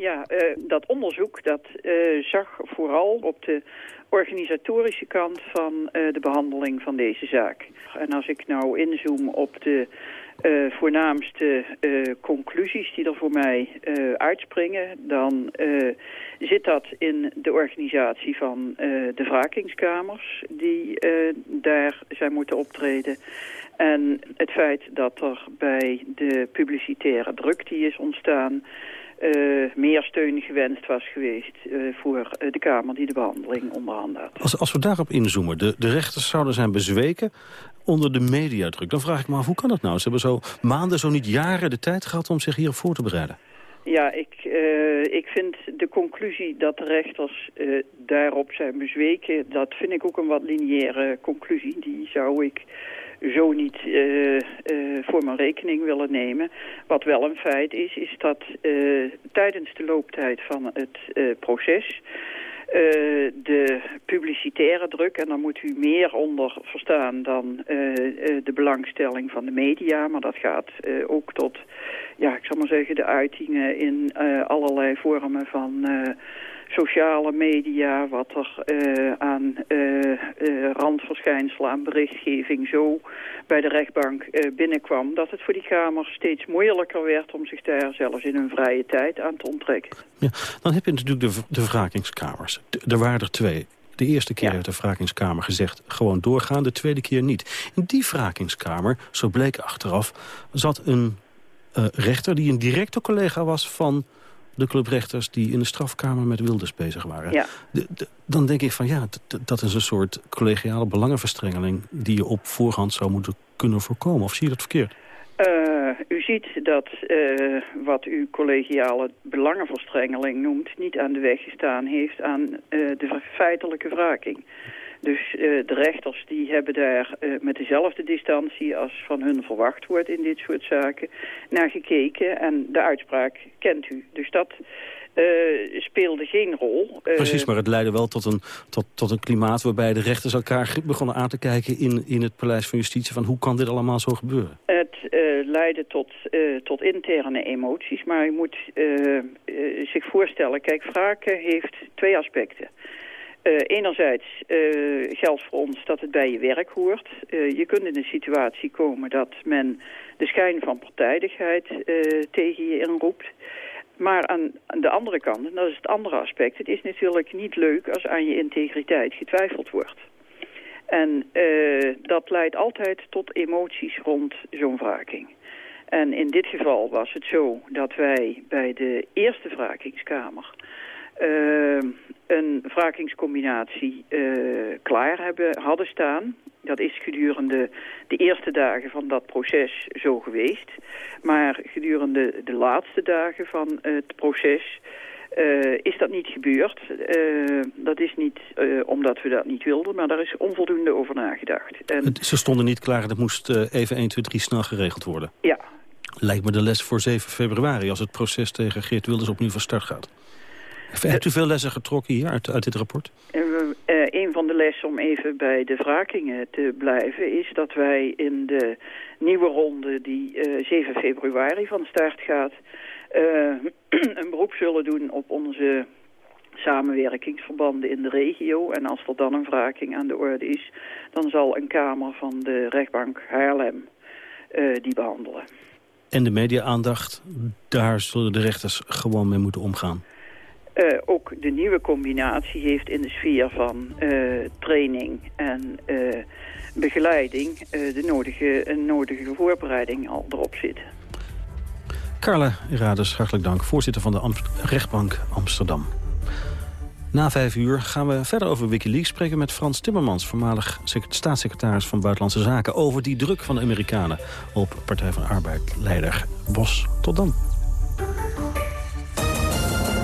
Ja, uh, dat onderzoek dat uh, zag vooral op de organisatorische kant van uh, de behandeling van deze zaak. En als ik nou inzoom op de voornaamste conclusies die er voor mij uitspringen... dan zit dat in de organisatie van de wrakingskamers die daar zijn moeten optreden... En het feit dat er bij de publicitaire druk die is ontstaan meer steun gewenst was geweest voor de Kamer die de behandeling onderhand had. Als, als we daarop inzoomen, de, de rechters zouden zijn bezweken onder de mediadruk. Dan vraag ik me af, hoe kan dat nou? Ze hebben zo maanden, zo niet jaren de tijd gehad om zich hierop voor te bereiden. Ja, ik, uh, ik vind de conclusie dat de rechters uh, daarop zijn bezweken... dat vind ik ook een wat lineaire conclusie. Die zou ik zo niet uh, voor mijn rekening willen nemen. Wat wel een feit is, is dat tijdens de looptijd van het proces... Uh, de publicitaire druk, en daar moet u meer onder verstaan dan uh, uh, de belangstelling van de media, maar dat gaat ook tot, ja, ik zal maar zeggen, de uitingen in allerlei vormen van sociale media, wat er uh, aan uh, uh, randverschijnselen, aan berichtgeving zo bij de rechtbank binnenkwam, dat het voor die Kamer steeds moeilijker werd om zich daar zelfs in hun vrije tijd aan te onttrekken. Ja, dan heb je natuurlijk de, de wrakingskamers. Er waren er twee. De eerste keer ja. heeft de wrakingskamer gezegd gewoon doorgaan, de tweede keer niet. In die wrakingskamer, zo bleek achteraf, zat een rechter die een directe collega was van de clubrechters die in de strafkamer met Wilders bezig waren. Ja. De, de, dan denk ik van ja, dat is een soort collegiale belangenverstrengeling... die je op voorhand zou moeten kunnen voorkomen. Of zie je dat verkeerd? Uh, u ziet dat uh, wat u collegiale belangenverstrengeling noemt... niet aan de weg gestaan heeft aan uh, de feitelijke wraking. Dus uh, de rechters die hebben daar uh, met dezelfde distantie als van hun verwacht wordt in dit soort zaken naar gekeken. En de uitspraak kent u. Dus dat uh, speelde geen rol. Precies, maar het leidde wel tot een, tot, tot een klimaat waarbij de rechters elkaar begonnen aan te kijken in, in het Paleis van Justitie. Van hoe kan dit allemaal zo gebeuren? Het leidde tot, tot interne emoties, maar je moet zich voorstellen, kijk, wraken heeft twee aspecten. Uh, enerzijds uh, geldt voor ons dat het bij je werk hoort. Uh, je kunt in een situatie komen dat men de schijn van partijdigheid tegen je inroept. Maar aan, aan, de andere kant, en dat is het andere aspect... het is natuurlijk niet leuk als aan je integriteit getwijfeld wordt. En dat leidt altijd tot emoties rond zo'n wraking. En in dit geval was het zo dat wij bij de eerste wrakingskamer... Uh, een wrakingscombinatie uh, klaar hebben, hadden staan. Dat is gedurende de eerste dagen van dat proces zo geweest. Maar gedurende de laatste dagen van het proces uh, is dat niet gebeurd. Uh, dat is niet uh, omdat we dat niet wilden, maar daar is onvoldoende over nagedacht. En... Ze stonden niet klaar, dat moest even 1, 2, 3 snel geregeld worden. Ja. Lijkt me de les voor 7 februari, als het proces tegen Geert Wilders opnieuw van start gaat. Hebt u veel lessen getrokken hier uit, uit dit rapport? Uh, uh, een van de lessen om even bij de wrakingen te blijven... is dat wij in de nieuwe ronde die uh, 7 februari van start gaat... een beroep zullen doen op onze samenwerkingsverbanden in de regio. En als er dan een wraking aan de orde is... dan zal een kamer van de rechtbank Haarlem die behandelen. En de media-aandacht, daar zullen de rechters gewoon mee moeten omgaan? Uh, ook de nieuwe combinatie heeft in de sfeer van uh, training en uh, begeleiding de nodige, een nodige voorbereiding al erop zitten. Carla Irades, hartelijk dank. Voorzitter van de rechtbank Amsterdam. Na vijf uur gaan we verder over Wikileaks spreken met Frans Timmermans... voormalig staatssecretaris van Buitenlandse Zaken... over die druk van de Amerikanen op Partij van Arbeid-leider Bos. Tot dan.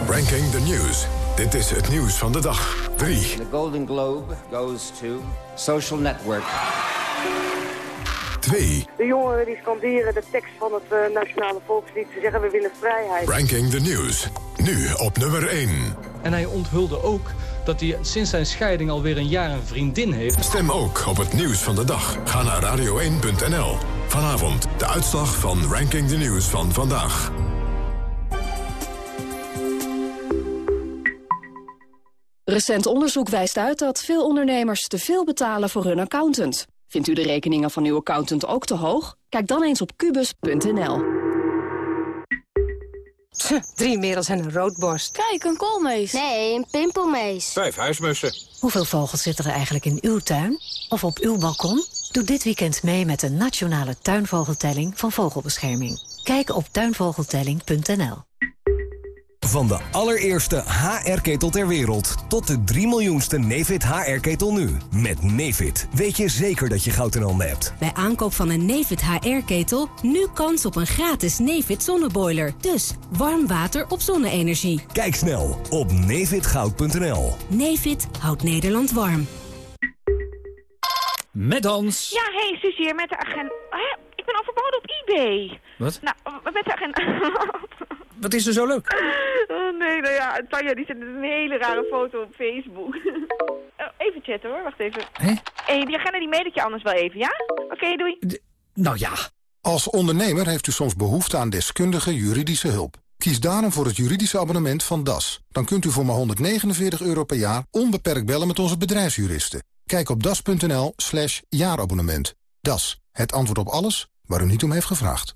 Ranking the News. Dit is het nieuws van de dag. 3. The Golden Globe goes to Social Network. 2. De jongeren die scanderen de tekst van het uh, Nationale Volkslied. Ze zeggen we willen vrijheid. Ranking the News. Nu op nummer 1. En hij onthulde ook dat hij sinds zijn scheiding alweer een jaar een vriendin heeft. Stem ook op het nieuws van de dag. Ga naar radio1.nl. Vanavond de uitslag van Ranking the News van vandaag. Recent onderzoek wijst uit dat veel ondernemers te veel betalen voor hun accountant. Vindt u de rekeningen van uw accountant ook te hoog? Kijk dan eens op kubus.nl. Drie merels en een roodborst. Kijk, een koolmees. Nee, een pimpelmees. Vijf huismussen. Hoeveel vogels zitten er eigenlijk in uw tuin? Of op uw balkon? Doe dit weekend mee met de nationale tuinvogeltelling van Vogelbescherming. Kijk op tuinvogeltelling.nl. Van de allereerste HR-ketel ter wereld tot de 3 miljoenste Nefit HR-ketel nu. Met Nefit weet je zeker dat je goud in handen hebt. Bij aankoop van een Nefit HR-ketel nu kans op een gratis Nefit zonneboiler. Dus warm water op zonne-energie. Kijk snel op nefitgoud.nl. Nefit houdt Nederland warm. Met Hans. Ja, hey Susie, met de agent. Ik ben overboden op eBay. Wat? Nou, met de agent. Wat is er zo leuk? Oh nee, nou ja, Tanja die zet een hele rare foto op Facebook. Oh, even chatten hoor, wacht even. Hé? hey, die agenda die mailt je anders wel even, ja? Oké, doei. nou ja. Als ondernemer heeft u soms behoefte aan deskundige juridische hulp. Kies daarom voor het juridische abonnement van DAS. Dan kunt u voor maar 149 euro per jaar onbeperkt bellen met onze bedrijfsjuristen. Kijk op das.nl slash jaarabonnement. DAS, het antwoord op alles waar u niet om heeft gevraagd.